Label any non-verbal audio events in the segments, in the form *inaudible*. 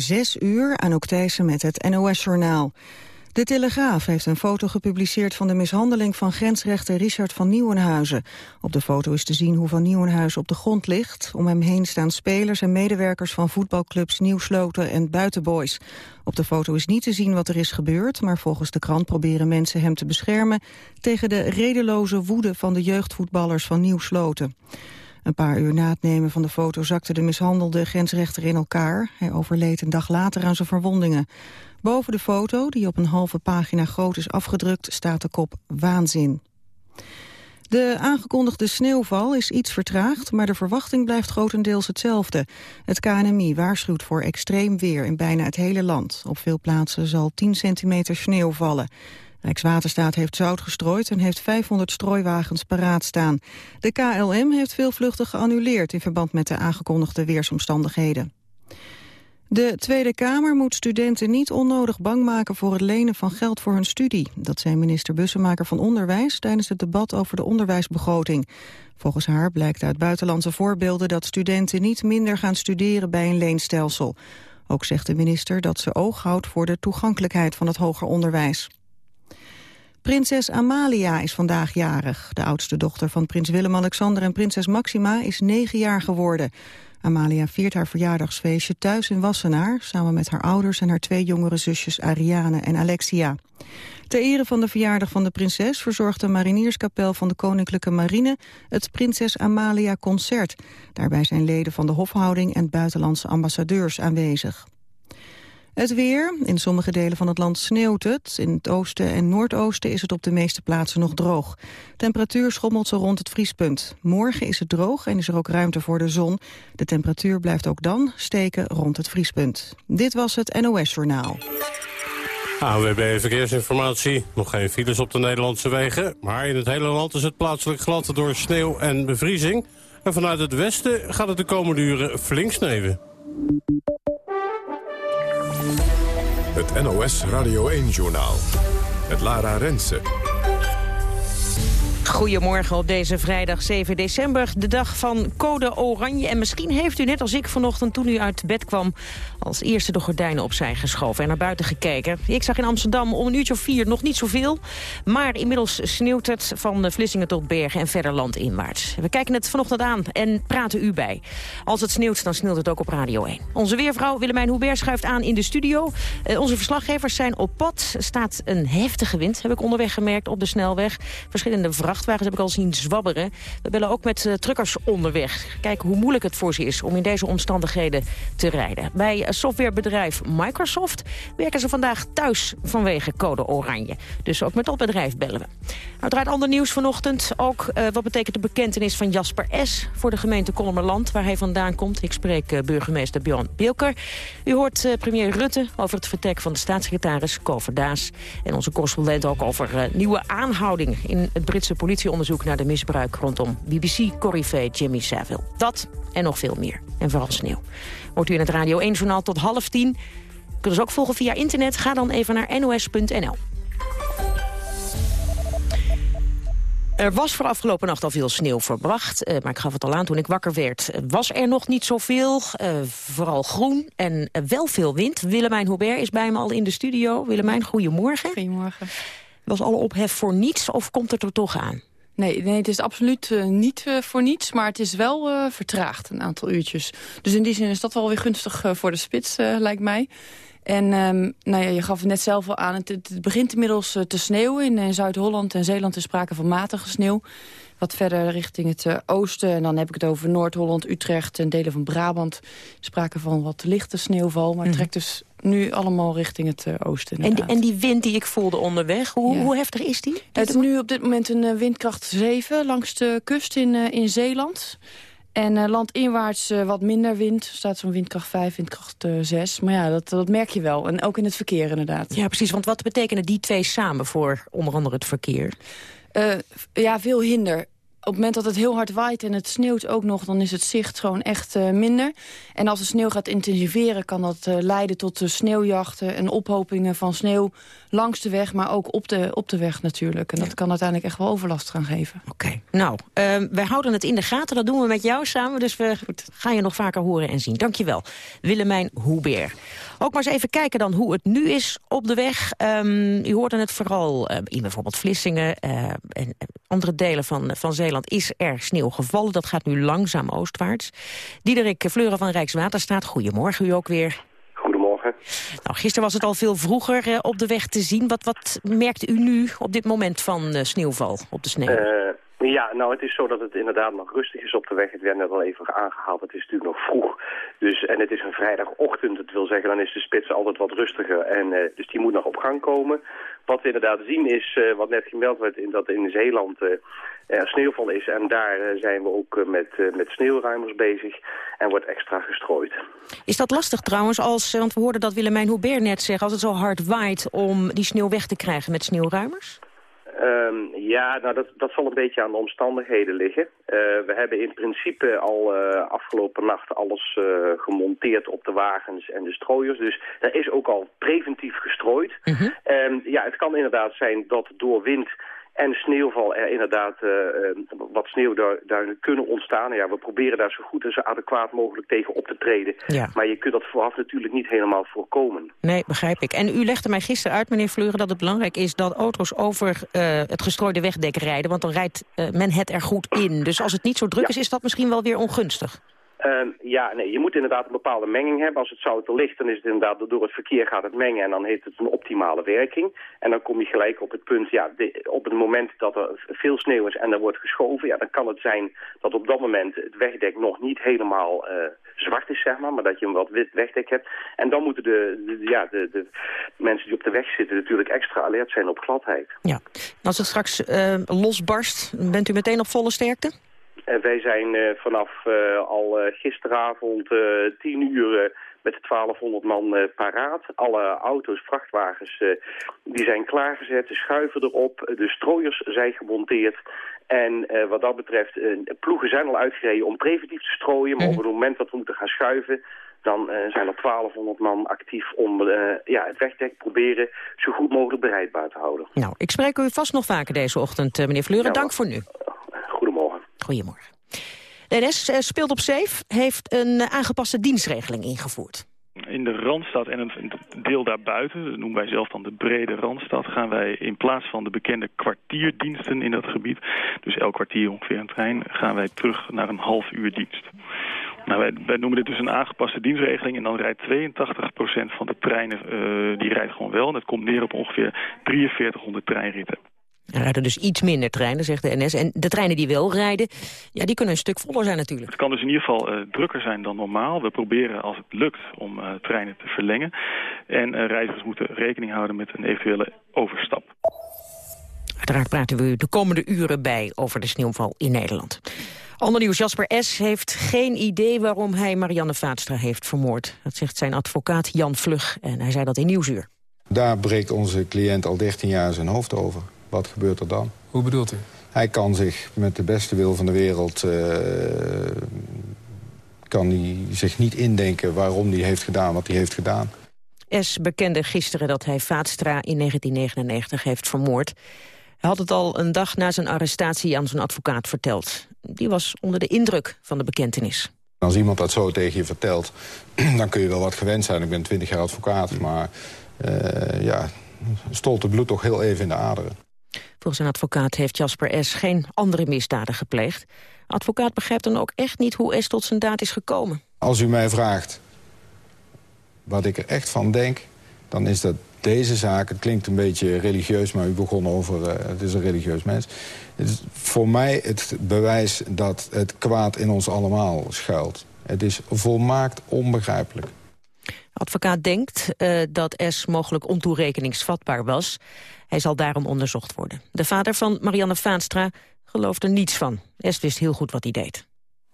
Zes uur, aan Thijssen met het NOS-journaal. De Telegraaf heeft een foto gepubliceerd van de mishandeling van grensrechter Richard van Nieuwenhuizen. Op de foto is te zien hoe Van Nieuwenhuizen op de grond ligt. Om hem heen staan spelers en medewerkers van voetbalclubs Nieuwsloten en Buitenboys. Op de foto is niet te zien wat er is gebeurd, maar volgens de krant proberen mensen hem te beschermen tegen de redeloze woede van de jeugdvoetballers van Nieuwsloten. Een paar uur na het nemen van de foto zakte de mishandelde grensrechter in elkaar. Hij overleed een dag later aan zijn verwondingen. Boven de foto, die op een halve pagina groot is afgedrukt, staat de kop Waanzin. De aangekondigde sneeuwval is iets vertraagd, maar de verwachting blijft grotendeels hetzelfde. Het KNMI waarschuwt voor extreem weer in bijna het hele land. Op veel plaatsen zal 10 centimeter sneeuw vallen. Rijkswaterstaat heeft zout gestrooid en heeft 500 strooiwagens paraat staan. De KLM heeft veel vluchten geannuleerd in verband met de aangekondigde weersomstandigheden. De Tweede Kamer moet studenten niet onnodig bang maken voor het lenen van geld voor hun studie. Dat zei minister Bussemaker van Onderwijs tijdens het debat over de onderwijsbegroting. Volgens haar blijkt uit buitenlandse voorbeelden dat studenten niet minder gaan studeren bij een leenstelsel. Ook zegt de minister dat ze oog houdt voor de toegankelijkheid van het hoger onderwijs. Prinses Amalia is vandaag jarig. De oudste dochter van prins Willem-Alexander en prinses Maxima is negen jaar geworden. Amalia viert haar verjaardagsfeestje thuis in Wassenaar... samen met haar ouders en haar twee jongere zusjes Ariane en Alexia. Ter ere van de verjaardag van de prinses verzorgt de marinierskapel van de Koninklijke Marine het Prinses Amalia Concert. Daarbij zijn leden van de hofhouding en buitenlandse ambassadeurs aanwezig. Het weer. In sommige delen van het land sneeuwt het. In het oosten en noordoosten is het op de meeste plaatsen nog droog. Temperatuur schommelt zo rond het vriespunt. Morgen is het droog en is er ook ruimte voor de zon. De temperatuur blijft ook dan steken rond het vriespunt. Dit was het NOS Journaal. AWB Verkeersinformatie. Nog geen files op de Nederlandse wegen. Maar in het hele land is het plaatselijk glad door sneeuw en bevriezing. En vanuit het westen gaat het de komende uren flink sneeuwen. Het NOS Radio 1-journaal. Het Lara Rensen. Goedemorgen op deze vrijdag 7 december, de dag van Code Oranje. En misschien heeft u net als ik vanochtend toen u uit bed kwam... als eerste de gordijnen opzij geschoven en naar buiten gekeken. Ik zag in Amsterdam om een uurtje of vier nog niet zoveel... maar inmiddels sneeuwt het van Vlissingen tot Bergen en verder landinwaarts. We kijken het vanochtend aan en praten u bij. Als het sneeuwt, dan sneeuwt het ook op Radio 1. Onze weervrouw Willemijn Hubert schuift aan in de studio. Uh, onze verslaggevers zijn op pad. Er staat een heftige wind, heb ik onderweg gemerkt, op de snelweg. Verschillende vrachten vrachtwagens heb ik al zien zwabberen. We bellen ook met uh, truckers onderweg. Kijken hoe moeilijk het voor ze is om in deze omstandigheden te rijden. Bij softwarebedrijf Microsoft werken ze vandaag thuis vanwege code oranje. Dus ook met dat bedrijf bellen we. Uiteraard ander nieuws vanochtend. Ook uh, wat betekent de bekentenis van Jasper S. voor de gemeente Kolmerland, waar hij vandaan komt. Ik spreek burgemeester Bjorn Bilker. U hoort premier Rutte over het vertrek van de staatssecretaris Kover Daas. En onze correspondent ook over nieuwe aanhouding in het Britse politie politieonderzoek naar de misbruik rondom BBC-corrivee Jimmy Savile. Dat en nog veel meer. En vooral sneeuw. Wordt u in het Radio 1-journaal tot half tien. Kunnen ze ook volgen via internet. Ga dan even naar nos.nl. Er was voor afgelopen nacht al veel sneeuw verbracht. Uh, maar ik gaf het al aan toen ik wakker werd. Was er nog niet zoveel. Uh, vooral groen en uh, wel veel wind. Willemijn Hubert is bij me al in de studio. Willemijn, goedemorgen. Goedemorgen. Was alle ophef voor niets of komt het er toch aan? Nee, nee het is absoluut uh, niet uh, voor niets, maar het is wel uh, vertraagd een aantal uurtjes. Dus in die zin is dat wel weer gunstig voor de spits, lijkt mij. En um, nou ja, je gaf het net zelf al aan, het, het begint inmiddels te sneeuwen. In, in Zuid-Holland en Zeeland is sprake van matige sneeuw. Wat verder richting het oosten, en dan heb ik het over Noord-Holland, Utrecht en delen van Brabant. Sprake van wat lichte sneeuwval, maar het mhm. trekt dus nu allemaal richting het uh, oosten. En die, en die, wind die ik voelde onderweg, hoe, hoe heftig is die? Het is nu op dit moment een uh, windkracht 7 langs de kust in, uh, in Zeeland. En landinwaarts wat minder wind. Er staat zo'n windkracht 5, windkracht 6. Maar ja, dat, dat merk je wel. En ook in het verkeer inderdaad. Ja, precies. Want wat betekenen die twee samen voor onder andere het verkeer? Ja, veel hinder het moment dat het heel hard waait en het sneeuwt ook nog... dan is het zicht gewoon echt uh, minder. En als de sneeuw gaat intensiveren... kan dat uh, leiden tot uh, sneeuwjachten en ophopingen van sneeuw... langs de weg, maar ook op de, op de weg natuurlijk. En dat kan uiteindelijk echt wel overlast gaan geven. Oké, nou, ehm, wij houden het in de gaten. Dat doen we met jou samen, dus we gaan je nog vaker horen en zien. Dankjewel, Willemijn Hoebeer. Ook maar eens even kijken dan hoe het nu is op de weg. Um, u hoorde het vooral in bijvoorbeeld Vlissingen en andere delen van, van Zeeland is er sneeuw gevallen. Dat gaat nu langzaam oostwaarts. Diederik Fleuren van Rijkswaterstaat, goedemorgen u ook weer. Goedemorgen. Nou, gisteren was het al veel vroeger uh, op de weg te zien. Wat, wat merkt u nu op dit moment van sneeuwval op de sneeuw? Ja, nou het is zo dat het inderdaad nog rustig is op de weg. Het werd net al even aangehaald, het is natuurlijk nog vroeg. Dus, en het is een vrijdagochtend, dat wil zeggen dan is de spits altijd wat rustiger. En, uh, dus die moet nog op gang komen. Wat we inderdaad zien is, uh, wat net gemeld werd, in, dat in Zeeland uh, er sneeuwval is. En daar zijn we ook met, met sneeuwruimers bezig en wordt extra gestrooid. Is dat lastig trouwens, als, want we hoorden dat Willemijn Hubert net zeggen... als het zo hard waait om die sneeuw weg te krijgen met sneeuwruimers? Um, ja, nou dat, dat zal een beetje aan de omstandigheden liggen. Uh, we hebben in principe al uh, afgelopen nacht alles uh, gemonteerd op de wagens en de strooiers. Dus er is ook al preventief gestrooid. -hmm. um, ja, het kan inderdaad zijn dat door wind en sneeuwval er inderdaad uh, wat sneeuwduinen kunnen ontstaan. Ja, we proberen daar zo goed en zo adequaat mogelijk tegen op te treden. Ja. Maar je kunt dat vooraf natuurlijk niet helemaal voorkomen. Nee, begrijp ik. En u legde mij gisteren uit, meneer Fleuren, dat het belangrijk is dat auto's over het gestrooide wegdek rijden. Want dan rijdt men het er goed in. Dus als het niet zo druk ja. is, is dat misschien wel weer ongunstig. Um, ja, nee, je moet inderdaad een bepaalde menging hebben. Als het zout er ligt, dan is het inderdaad door het verkeer gaat het mengen en dan heeft het een optimale werking. En dan kom je gelijk op het punt, ja, op het moment dat er veel sneeuw is en er wordt geschoven, ja, dan kan het zijn dat op dat moment het wegdek nog niet helemaal uh, zwart is, zeg maar, maar dat je een wat wit wegdek hebt. En dan moeten de, ja, de, de mensen die op de weg zitten natuurlijk extra alert zijn op gladheid. Ja, als het straks uh, losbarst, bent u meteen op volle sterkte? En wij zijn uh, vanaf uh, al uh, gisteravond tien uur met de 1200 man paraat. Alle auto's, vrachtwagens, die zijn klaargezet, de schuiven erop, de strooiers zijn gemonteerd. En wat dat betreft, ploegen zijn al uitgereden om preventief te strooien. Maar op het moment dat we moeten gaan schuiven, dan zijn er 1200 man actief om ja, het wegdek proberen zo goed mogelijk bereidbaar te houden. Nou, ik spreek u vast nog vaker deze ochtend, meneer Fleuren. Ja, Dank voor nu. Goedemorgen. De NS speelt op Safe, heeft een aangepaste dienstregeling ingevoerd. In de Randstad en een deel daarbuiten, dat noemen wij zelf dan de brede Randstad... gaan wij in plaats van de bekende kwartierdiensten in dat gebied... dus elk kwartier ongeveer een trein, gaan wij terug naar een half uur dienst. Nou, wij, noemen dit dus een aangepaste dienstregeling. En dan rijdt 82% van de treinen, uh, die rijdt gewoon wel. En dat komt neer op ongeveer 4300 treinritten. Er rijden dus iets minder treinen, zegt de NS. En de treinen die wel rijden, ja, die kunnen een stuk voller zijn natuurlijk. Het kan dus in ieder geval uh, drukker zijn dan normaal. We proberen als het lukt om uh, treinen te verlengen. En uh, reizigers moeten rekening houden met een eventuele overstap. Uiteraard praten we de komende uren bij over de sneeuwval in Nederland. Ander nieuws, Jasper S. heeft geen idee waarom hij Marianne Vaatstra heeft vermoord. Dat zegt zijn advocaat Jan Vlug en hij zei dat in Nieuwsuur. Daar breekt onze cliënt al 13 jaar zijn hoofd over. Wat gebeurt er dan? Hoe bedoelt u? Hij kan zich met de beste wil van de wereld... Uh, kan hij zich niet indenken waarom hij heeft gedaan wat hij heeft gedaan. S bekende gisteren dat hij Vaatstra in 1999 heeft vermoord. Hij had het al een dag na zijn arrestatie aan zijn advocaat verteld. Die was onder de indruk van de bekentenis. Als iemand dat zo tegen je vertelt, *clears throat* dan kun je wel wat gewend zijn. Ik ben 20 jaar advocaat, maar uh, ja, stolt het bloed toch heel even in de aderen. Volgens een advocaat heeft Jasper S. geen andere misdaden gepleegd. Advocaat begrijpt dan ook echt niet hoe S. tot zijn daad is gekomen. Als u mij vraagt wat ik er echt van denk... dan is dat deze zaak, het klinkt een beetje religieus... maar u begon over, uh, het is een religieus mens. Het is voor mij het bewijs dat het kwaad in ons allemaal schuilt. Het is volmaakt onbegrijpelijk. Advocaat denkt uh, dat S mogelijk ontoerekeningsvatbaar was. Hij zal daarom onderzocht worden. De vader van Marianne Vaanstra gelooft er niets van. S wist heel goed wat hij deed.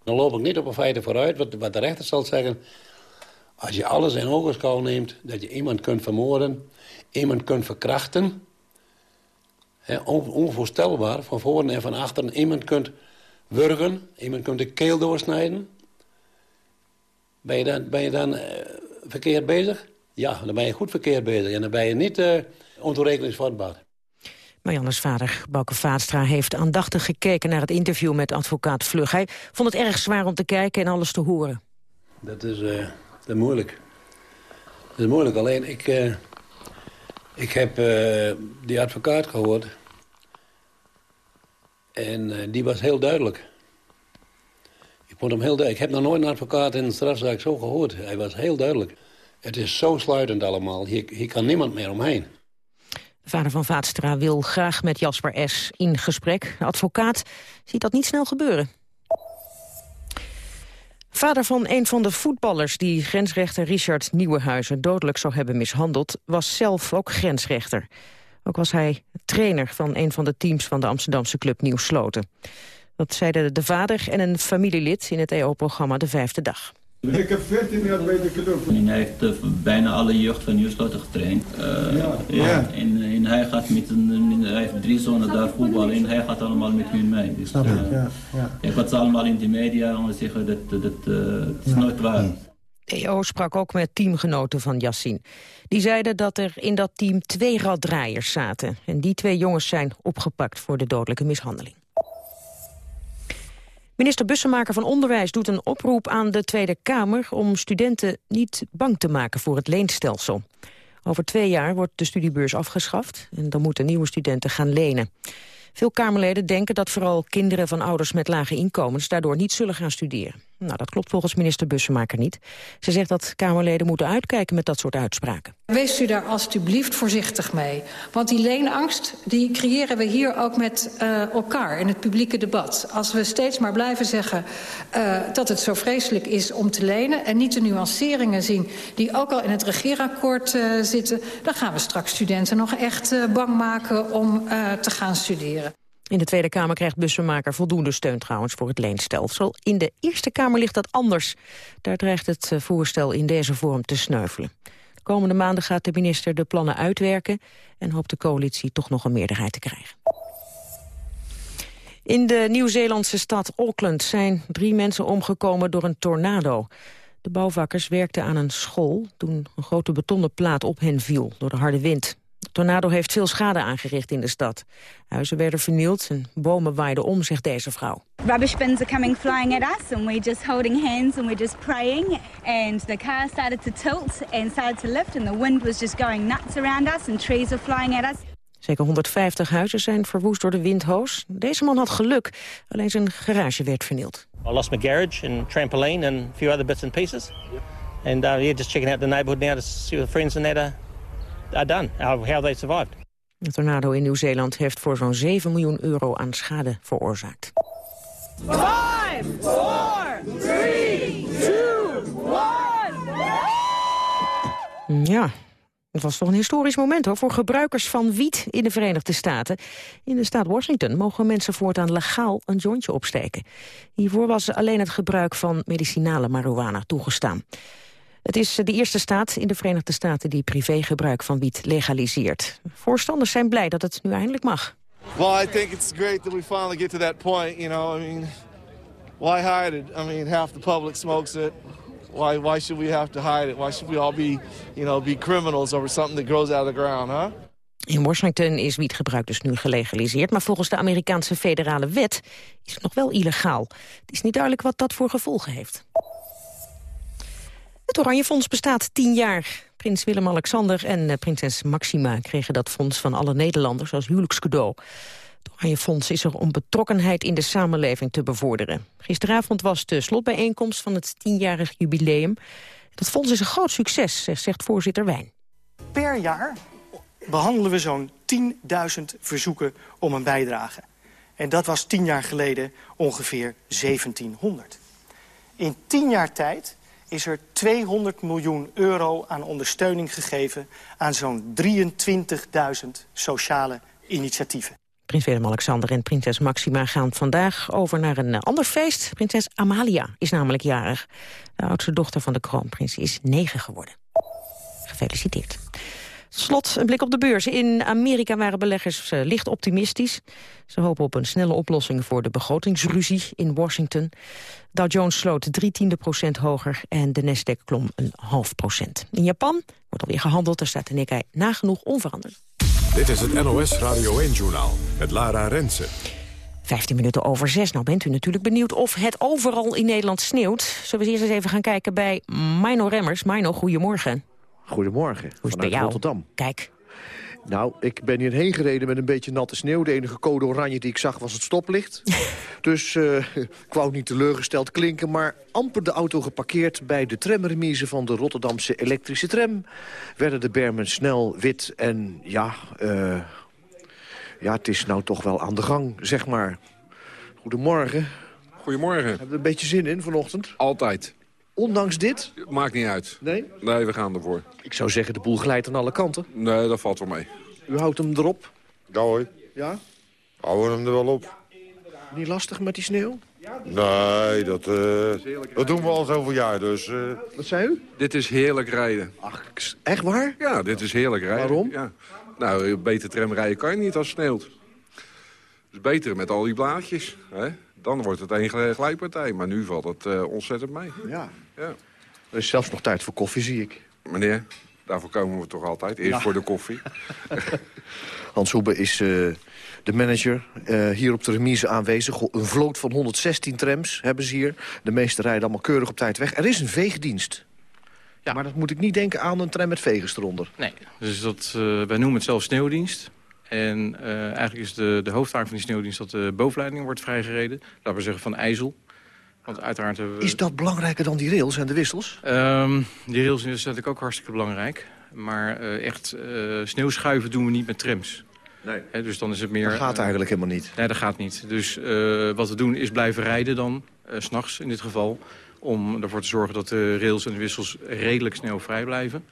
Dan loop ik niet op een feiten vooruit, wat, de rechter zal zeggen... als je alles in ogenschouw neemt, dat je iemand kunt vermoorden... iemand kunt verkrachten... Onvoorstelbaar, van voren en van achteren... iemand kunt wurgen. Iemand kunt de keel doorsnijden. Ben je dan, ben je dan eh, verkeerd bezig? Ja, dan ben je goed verkeerd bezig. En dan ben je niet uh, ontoerekeningsvatbaar. Marianne's vader, Bouke Vaatstra, heeft aandachtig gekeken naar het interview met advocaat Vlug. Hij vond het erg zwaar om te kijken en alles te horen. Dat is, uh, dat is moeilijk. Dat is moeilijk. Alleen, ik, uh, ik heb uh, die advocaat gehoord. En die was heel duidelijk. Ik vond hem heel duidelijk. Ik heb nog nooit een advocaat in een strafzaak zo gehoord. Hij was heel duidelijk. Het is zo sluitend allemaal. Hier, hier kan niemand meer omheen. De vader van Vaatstra wil graag met Jasper S. in gesprek. Advocaat ziet dat niet snel gebeuren. Vader van een van de voetballers die grensrechter Richard Nieuwenhuizen dodelijk zou hebben mishandeld, was zelf ook grensrechter. Ook was hij trainer van een van de teams van de Amsterdamse club Nieuw Sloten. Dat zeiden de vader en een familielid in het EO-programma De Vijfde Dag. Ik heb 14 jaar bij de club. En hij heeft uh, bijna alle jeugd van Nieuwsloten getraind. Uh, ja. ja. En, en, hij gaat met een, hij heeft drie zonen daar voetballen en hij gaat allemaal met hun mee. Dus, Snap ik, uh, ja. ja. Ik had ze allemaal in de media om te zeggen dat, dat het is nooit waar. De EO sprak ook met teamgenoten van Yassin. Die zeiden dat er in dat team twee raddraaiers zaten. En die twee jongens zijn opgepakt voor de dodelijke mishandeling. Minister Bussemaker van Onderwijs doet een oproep aan de Tweede Kamer... om studenten niet bang te maken voor het leenstelsel. Over twee jaar wordt de studiebeurs afgeschaft... en dan moeten nieuwe studenten gaan lenen. Veel Kamerleden denken dat vooral kinderen van ouders met lage inkomens... daardoor niet zullen gaan studeren. Nou, dat klopt volgens minister Bussemaker niet. Ze zegt dat Kamerleden moeten uitkijken met dat soort uitspraken. Wees u daar alstublieft voorzichtig mee. Want die leenangst die creëren we hier ook met uh, elkaar in het publieke debat. Als we steeds maar blijven zeggen uh, dat het zo vreselijk is om te lenen... en niet de nuanceringen zien die ook al in het regeerakkoord uh, zitten... dan gaan we straks studenten nog echt bang maken om te gaan studeren. In de Tweede Kamer krijgt bussenmaker voldoende steun trouwens voor het leenstelsel. In de Eerste Kamer ligt dat anders. Daar dreigt het eh, voorstel in deze vorm te sneuvelen. De komende maanden gaat de minister de plannen uitwerken... en hoopt de coalitie toch nog een meerderheid te krijgen. In de Nieuw-Zeelandse stad Auckland zijn drie mensen omgekomen door een tornado. De bouwvakkers werkten aan een school toen een grote betonnen plaat op hen viel door de harde wind. De tornado heeft veel schade aangericht in de stad. Huizen werden vernield en bomen waaiden om, zegt deze vrouw. Rubbish bins are coming flying at us and we're just holding hands and we're just praying. And the car started to tilt and started to lift and the wind was just going nuts around us and trees are flying at us. Zeker 150 huizen zijn verwoest door de windhoos. Deze man had geluk, alleen zijn garage werd vernield. I lost my garage and trampoline and a few other bits and pieces. And uh, yeah, just checking out the neighborhood now to see what friends and that are are done, how they survived. De tornado in Nieuw-Zeeland heeft voor zo'n 7 miljoen euro aan schade veroorzaakt. 5, 4, 3, 2, 1. Ja, het was toch een historisch moment hoor, voor gebruikers van wiet in de Verenigde Staten. In de staat Washington mogen mensen voortaan legaal een jointje opsteken. Hiervoor was alleen het gebruik van medicinale marihuana toegestaan. Het is de eerste staat in de Verenigde Staten die privégebruik van wiet legaliseert. Voorstanders zijn blij dat het nu eindelijk mag. Well, I think it's great that we finally get to that point, you know. I mean, why hide it? I mean, half the public smokes it. Why why should we have to hide it? Why should we all be, you know, be criminals over something that grows out of the ground, huh? In Washington is wietgebruik dus nu gelegaliseerd... maar volgens de Amerikaanse federale wet is het nog wel illegaal. Het is niet duidelijk wat dat voor gevolgen heeft. Het Oranje Fonds bestaat tien jaar. Prins Willem-Alexander en eh, prinses Maxima kregen dat fonds van alle Nederlanders als huwelijkscadeau. Het Oranje Fonds is er om betrokkenheid in de samenleving te bevorderen. Gisteravond was de slotbijeenkomst van het tienjarig jubileum. Dat fonds is een groot succes, zegt voorzitter Wijn. Per jaar behandelen we zo'n 10.000 verzoeken om een bijdrage. En dat was tien jaar geleden ongeveer 1700. In tien jaar tijd is er 200 miljoen euro aan ondersteuning gegeven... aan zo'n 23.000 sociale initiatieven. Prins Willem-Alexander en prinses Maxima gaan vandaag over naar een ander feest. Prinses Amalia is namelijk jarig. De oudste dochter van de kroonprins is negen geworden. Gefeliciteerd. Slot, een blik op de beurs. In Amerika waren beleggers uh, licht optimistisch. Ze hopen op een snelle oplossing voor de begrotingsruzie in Washington. Dow Jones sloot drie tiende procent hoger en de Nasdaq klom een half procent. In Japan wordt alweer gehandeld, daar staat de Nikkei nagenoeg onveranderd. Dit is het NOS Radio 1-journaal met Lara Rensen. 15 minuten over zes. Nou bent u natuurlijk benieuwd of het overal in Nederland sneeuwt. Zullen we eerst eens even gaan kijken bij Mino Remmers. Mino, goedemorgen. Goedemorgen. Hoe is het bij jou? Rotterdam. Kijk. Nou, ik ben hierheen gereden met een beetje natte sneeuw. De enige code oranje die ik zag was het stoplicht. *laughs* dus uh, ik wou niet teleurgesteld klinken... maar amper de auto geparkeerd bij de tramremise van de Rotterdamse elektrische tram... werden de bermen snel wit en ja... Uh, ja, het is nou toch wel aan de gang, zeg maar. Goedemorgen. Goedemorgen. Hebben we een beetje zin in vanochtend? Altijd. Ondanks dit? Maakt niet uit. Nee? Nee, we gaan ervoor. Ik zou zeggen, de boel glijdt aan alle kanten. Nee, dat valt wel mee. U houdt hem erop? Ja hoor. Ja? Houden hem er wel op. Niet lastig met die sneeuw? Nee, dat, uh, dat doen we al zoveel jaar, dus... Uh... Wat zei u? Dit is heerlijk rijden. Ach, echt waar? Ja, dit is heerlijk rijden. Waarom? Ja. Nou, beter tram rijden kan je niet als het sneeuwt. Het is beter met al die blaadjes. Hè? Dan wordt het een glijpartij. Maar nu valt het uh, ontzettend mee. Ja. Ja. Er is zelfs nog tijd voor koffie, zie ik. Meneer, daarvoor komen we toch altijd. Eerst Ja. voor de koffie. *laughs* Hans Hoebe is uh, de manager uh, hier op de remise aanwezig. Een vloot van 116 trams hebben ze hier. De meeste rijden allemaal keurig op tijd weg. Er is een veegdienst. Ja. Maar dat moet ik niet denken aan een tram met vegers eronder. Nee, dus dat, uh, wij noemen het zelf sneeuwdienst. En uh, eigenlijk is de, de hoofdtaak van die sneeuwdienst dat de bovenleiding wordt vrijgereden. Laten we zeggen van IJssel. Want uiteraard hebben we... Is dat belangrijker dan die rails en de wissels? Um, die rails is natuurlijk ook hartstikke belangrijk. Maar uh, echt sneeuwschuiven doen we niet met trams. Nee. He, dus dan is het meer... Dat gaat eigenlijk helemaal niet. Nee, dat gaat niet. Dus wat we doen is blijven rijden dan, s s'nachts in dit geval om ervoor te zorgen dat de rails en de wissels redelijk sneeuwvrij blijven.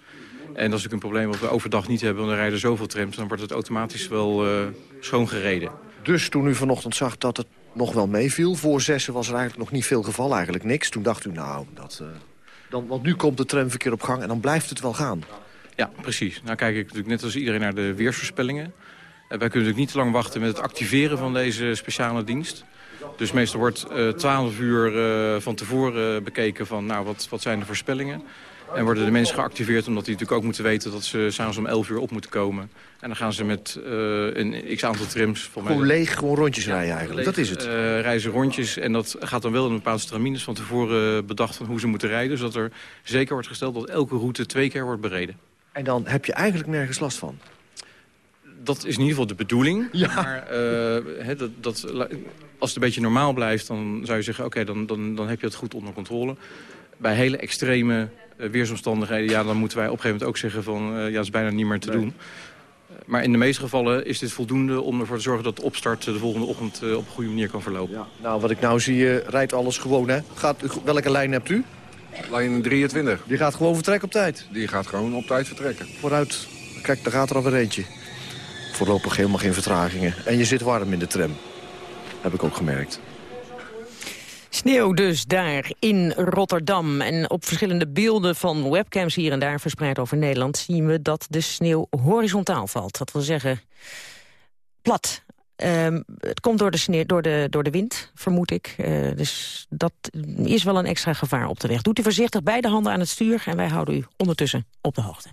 En dat is natuurlijk een probleem wat we overdag niet hebben... want er rijden zoveel trams, dan wordt het automatisch wel uh, schoongereden. Dus toen u vanochtend zag dat het nog wel meeviel... voor zessen was er eigenlijk nog niet veel geval, eigenlijk niks. Toen dacht u, nou, dat, uh, dan, want nu komt de tramverkeer op gang... en dan blijft het wel gaan. Ja, precies. Nou kijk ik natuurlijk net als iedereen naar de weersvoorspellingen. Uh, wij kunnen natuurlijk niet te lang wachten met het activeren van deze speciale dienst... Dus meestal wordt uh, 12 uur uh, van tevoren bekeken van nou, wat, wat zijn de voorspellingen. En worden de mensen geactiveerd omdat die natuurlijk ook moeten weten dat ze s'avonds om 11 uur op moeten komen. En dan gaan ze met uh, een x-aantal trims... Gewoon mij, leeg, gewoon rondjes rijden eigenlijk, leeg, dat is het. Uh, reizen rondjes en dat gaat dan wel in bepaalde stramines van tevoren bedacht van hoe ze moeten rijden. Zodat er zeker wordt gesteld dat elke route twee keer wordt bereden. En dan heb je eigenlijk nergens last van? Dat is in ieder geval de bedoeling. *laughs* Ja. Maar uh, he, dat, dat, als het een beetje normaal blijft, dan zou je zeggen... oké, okay, dan, dan, dan heb je het goed onder controle. Bij hele extreme weersomstandigheden... ja, dan moeten wij op een gegeven moment ook zeggen van... Uh, ja, dat is bijna niet meer te nee. doen. Maar in de meeste gevallen is dit voldoende om ervoor te zorgen... dat de opstart de volgende ochtend op een goede manier kan verlopen. Ja. Nou, wat ik nou zie, rijdt alles gewoon, hè? Gaat, welke lijn hebt u? Lijn 23. Die gaat gewoon vertrekken op tijd? Die gaat gewoon op tijd vertrekken. Vooruit. Kijk, daar gaat er alweer eentje. Voorlopig helemaal geen vertragingen. En je zit warm in de tram. Heb ik ook gemerkt. Sneeuw dus daar in Rotterdam. En op verschillende beelden van webcams hier en daar verspreid over Nederland... zien we dat de sneeuw horizontaal valt. Dat wil zeggen plat. Um, het komt door de, sneeuw, door, de, door de wind, vermoed ik. Uh, dus dat is wel een extra gevaar op de weg. Doet u voorzichtig beide handen aan het stuur... en wij houden u ondertussen op de hoogte.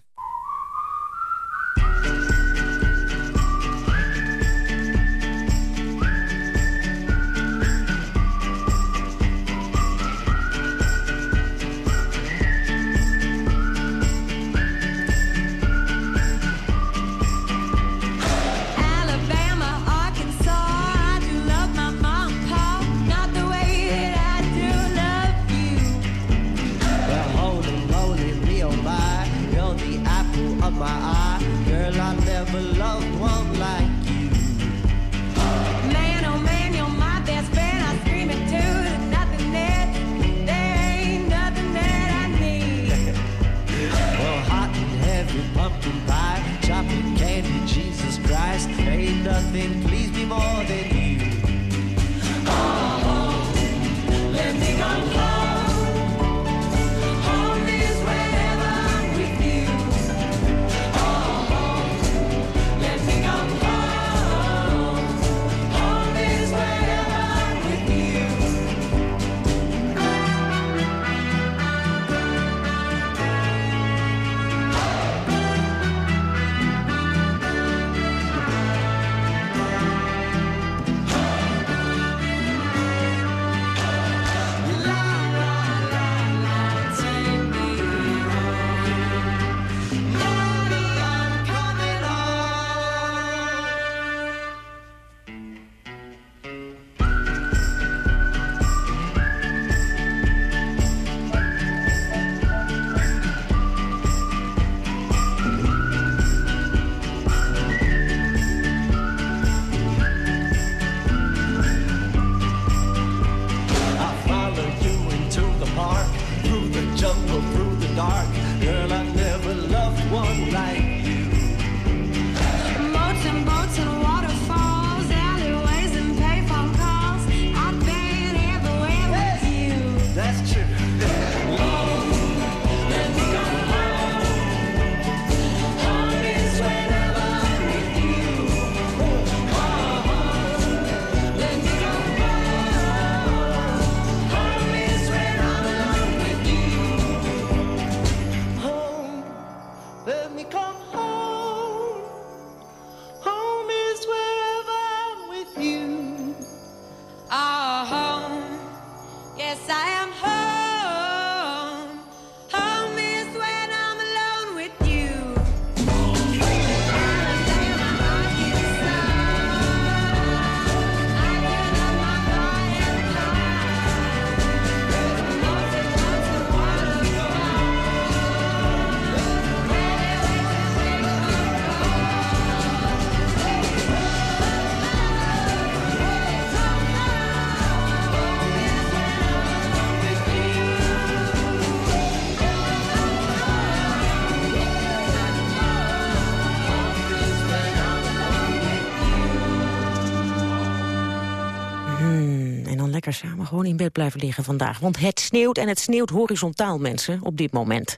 Samen gewoon in bed blijven liggen vandaag. Want het sneeuwt en het sneeuwt horizontaal, mensen, op dit moment.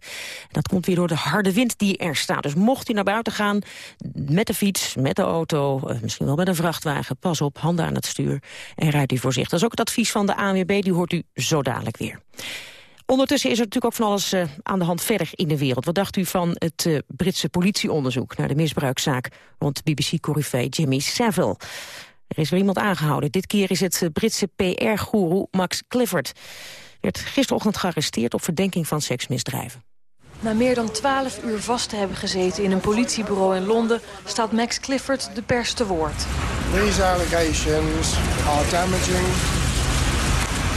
Dat komt weer door de harde wind die er staat. Dus mocht u naar buiten gaan, met de fiets, met de auto... eh, misschien wel met een vrachtwagen, pas op, handen aan het stuur... en rijdt u voorzichtig. Dat is ook het advies van de ANWB, die hoort u zo dadelijk weer. Ondertussen is er natuurlijk ook van alles eh, aan de hand verder in de wereld. Wat dacht u van het eh, Britse politieonderzoek naar de misbruikzaak rond BBC-corrivee Jimmy Savile? Er is weer iemand aangehouden. Dit keer is het eh, Britse PR-goeroe Max Clifford. Werd gisterochtend gearresteerd op verdenking van seksmisdrijven. Na meer dan 12 uur vast te hebben gezeten in een politiebureau in Londen... staat Max Clifford de pers te woord. These allegations are damaging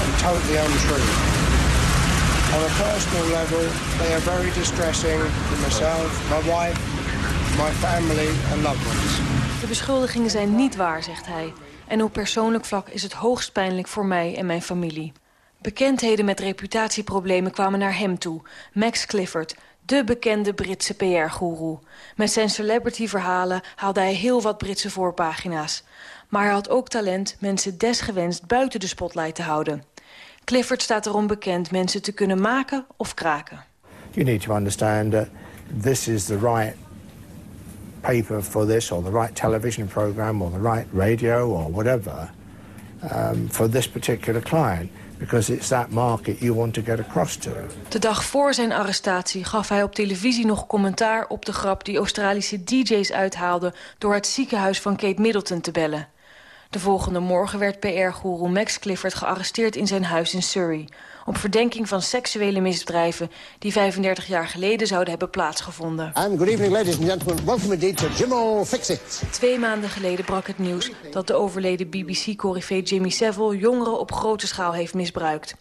and totally untrue. On a personal level, they are very distressing to myself, my wife, my family and loved ones. De beschuldigingen zijn niet waar, zegt hij. En op persoonlijk vlak is het hoogst pijnlijk voor mij en mijn familie. Bekendheden met reputatieproblemen kwamen naar hem toe. Max Clifford, de bekende Britse PR-goeroe. Met zijn celebrity-verhalen haalde hij heel wat Britse voorpagina's. Maar hij had ook talent mensen desgewenst buiten de spotlight te houden. Clifford staat erom bekend mensen te kunnen maken of kraken. You need to understand that this is the right paper for this, or the right television or the right radio, or whatever, um, for this particular client. Because it's that market you want to get across to. De dag voor zijn arrestatie gaf hij op televisie nog commentaar op de grap... die Australische DJ's uithaalden door het ziekenhuis van Kate Middleton te bellen. De volgende morgen werd PR-goeroe Max Clifford gearresteerd in zijn huis in Surrey... op verdenking van seksuele misdrijven die 35 jaar geleden zouden hebben plaatsgevonden. And good evening, ladies and gentlemen. Welcome indeed to Jimmo Fix It. Twee maanden geleden brak het nieuws dat de overleden BBC-corrivee Jimmy Savile... jongeren op grote schaal heeft misbruikt.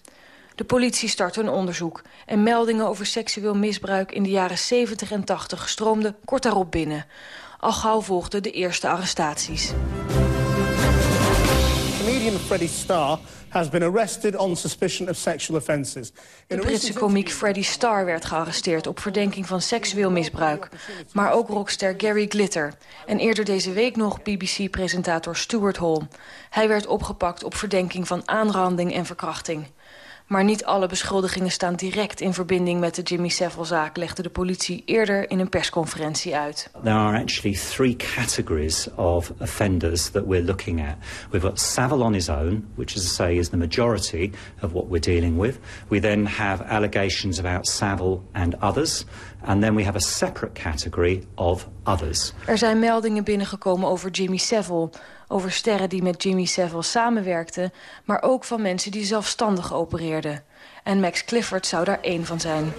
De politie startte een onderzoek en meldingen over seksueel misbruik... in de jaren 70 en 80 stroomden kort daarop binnen. Al gauw volgden de eerste arrestaties. Comedian Freddie Starr has been arrested on suspicion of sexual offences. De Britse komiek Freddie Starr werd gearresteerd op verdenking van seksueel misbruik. Maar ook rockster Gary Glitter. En eerder deze week nog BBC-presentator Stuart Hall. Hij werd opgepakt op verdenking van aanranding en verkrachting. Maar niet alle beschuldigingen staan direct in verbinding met de Jimmy Savile-zaak... legde de politie eerder in een persconferentie uit. There are actually three categories of offenders that we're looking at. We've got Savile on his own, which as I say is the majority of what we're dealing with. We then have allegations about Savile and others. And then we have a separate category of others. Er zijn meldingen binnengekomen over Jimmy Savile... over sterren die met Jimmy Savile samenwerkten... maar ook van mensen die zelfstandig opereerden. En Max Clifford zou daar één van zijn.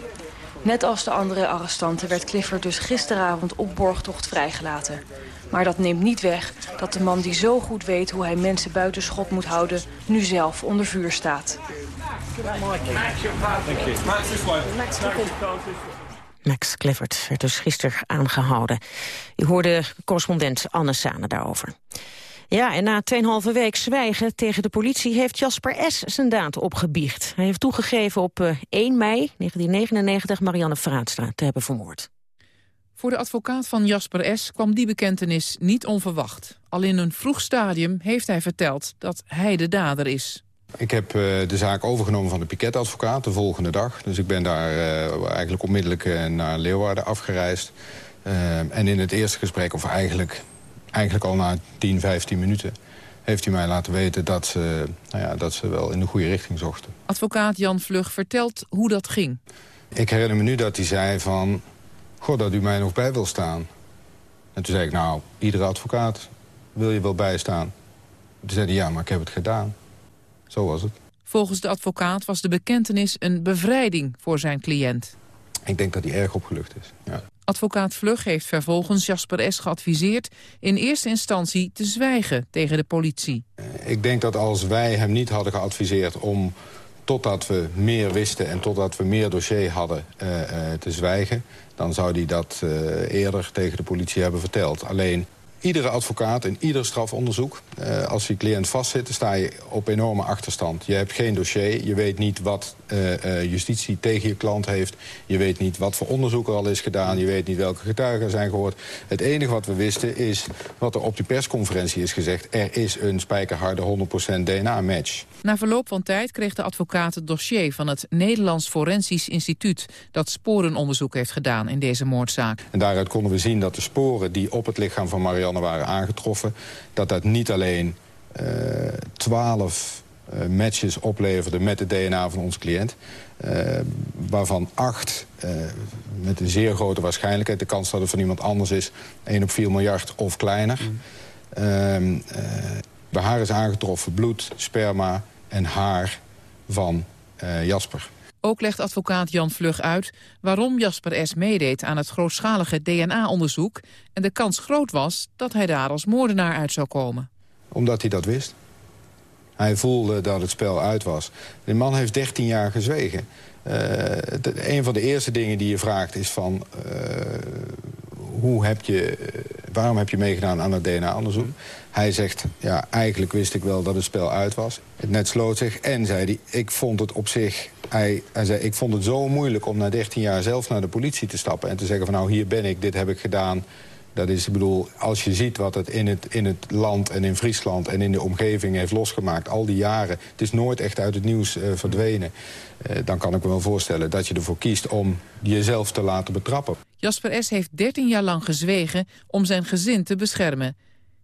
Net als de andere arrestanten werd Clifford dus gisteravond op borgtocht vrijgelaten. Maar dat neemt niet weg dat de man die zo goed weet hoe hij mensen buiten schot moet houden... nu zelf onder vuur staat. Max Clifford werd dus gisteren aangehouden. U hoorde correspondent Anne Sane daarover. Ja, en na 2,5 week zwijgen tegen de politie heeft Jasper S. zijn daad opgebiecht. Hij heeft toegegeven op eh, 1 mei 1999 Marianne Vraatstra te hebben vermoord. Voor de advocaat van Jasper S. kwam die bekentenis niet onverwacht. Al in een vroeg stadium heeft hij verteld dat hij de dader is. Ik heb eh, de zaak overgenomen van de piketadvocaat de volgende dag. Dus ik ben daar eh, eigenlijk onmiddellijk eh, naar Leeuwarden afgereisd. Eh, en in het eerste gesprek, of eigenlijk, eigenlijk al na 10, 15 minuten... heeft hij mij laten weten dat ze, nou ja, dat ze wel in de goede richting zochten. Advocaat Jan Vlug vertelt hoe dat ging. Ik herinner me nu dat hij zei van... goh, dat u mij nog bij wil staan. En toen zei ik, nou, iedere advocaat wil je wel bijstaan. Toen zei hij, ja, maar ik heb het gedaan. Zo was het. Volgens de advocaat was de bekentenis een bevrijding voor zijn cliënt. Ik denk dat hij erg opgelucht is, ja. Advocaat Vlug heeft vervolgens Jasper S. geadviseerd... in eerste instantie te zwijgen tegen de politie. Ik denk dat als wij hem niet hadden geadviseerd om totdat we meer wisten en totdat we meer dossier hadden uh, uh, te zwijgen... dan zou hij dat uh, eerder tegen de politie hebben verteld. Alleen iedere advocaat in ieder strafonderzoek... Uh, als je cliënt vastzit, sta je op enorme achterstand. Je hebt geen dossier, je weet niet wat uh, uh, justitie tegen je klant heeft... je weet niet wat voor onderzoek er al is gedaan... je weet niet welke getuigen zijn gehoord. Het enige wat we wisten is wat er op die persconferentie is gezegd... er is een spijkerharde 100% DNA-match. Na verloop van tijd kreeg de advocaat het dossier van het Nederlands Forensisch Instituut... dat sporenonderzoek heeft gedaan in deze moordzaak. En daaruit konden we zien dat de sporen die op het lichaam van Marianne waren aangetroffen... dat dat niet alleen twaalf uh, uh, matches opleverde met het DNA van onze cliënt... Uh, waarvan acht met een zeer grote waarschijnlijkheid... de kans dat het van iemand anders is, 1 op 4 miljard of kleiner... Mm. bij haar is aangetroffen bloed, sperma en haar van Jasper. Ook legt advocaat Jan Vlug uit waarom Jasper S. meedeed aan het grootschalige DNA-onderzoek... en de kans groot was dat hij daar als moordenaar uit zou komen. Omdat hij dat wist. Hij voelde dat het spel uit was. De man heeft 13 jaar gezwegen. Uh, de, een van de eerste dingen die je vraagt is van... Uh, hoe heb je, waarom heb je meegedaan aan het DNA-onderzoek? Hij zegt, ja, eigenlijk wist ik wel dat het spel uit was. Het net sloot zich en zei hij, ik vond het op zich... Hij, hij zei, ik vond het zo moeilijk om na 13 jaar zelf naar de politie te stappen... en te zeggen van nou, hier ben ik, dit heb ik gedaan. Dat is, ik bedoel, als je ziet wat het in het, in het land en in Friesland... en in de omgeving heeft losgemaakt, al die jaren... het is nooit echt uit het nieuws uh, verdwenen. Uh, dan kan ik me wel voorstellen dat je ervoor kiest om jezelf te laten betrappen. Jasper S. heeft 13 jaar lang gezwegen om zijn gezin te beschermen.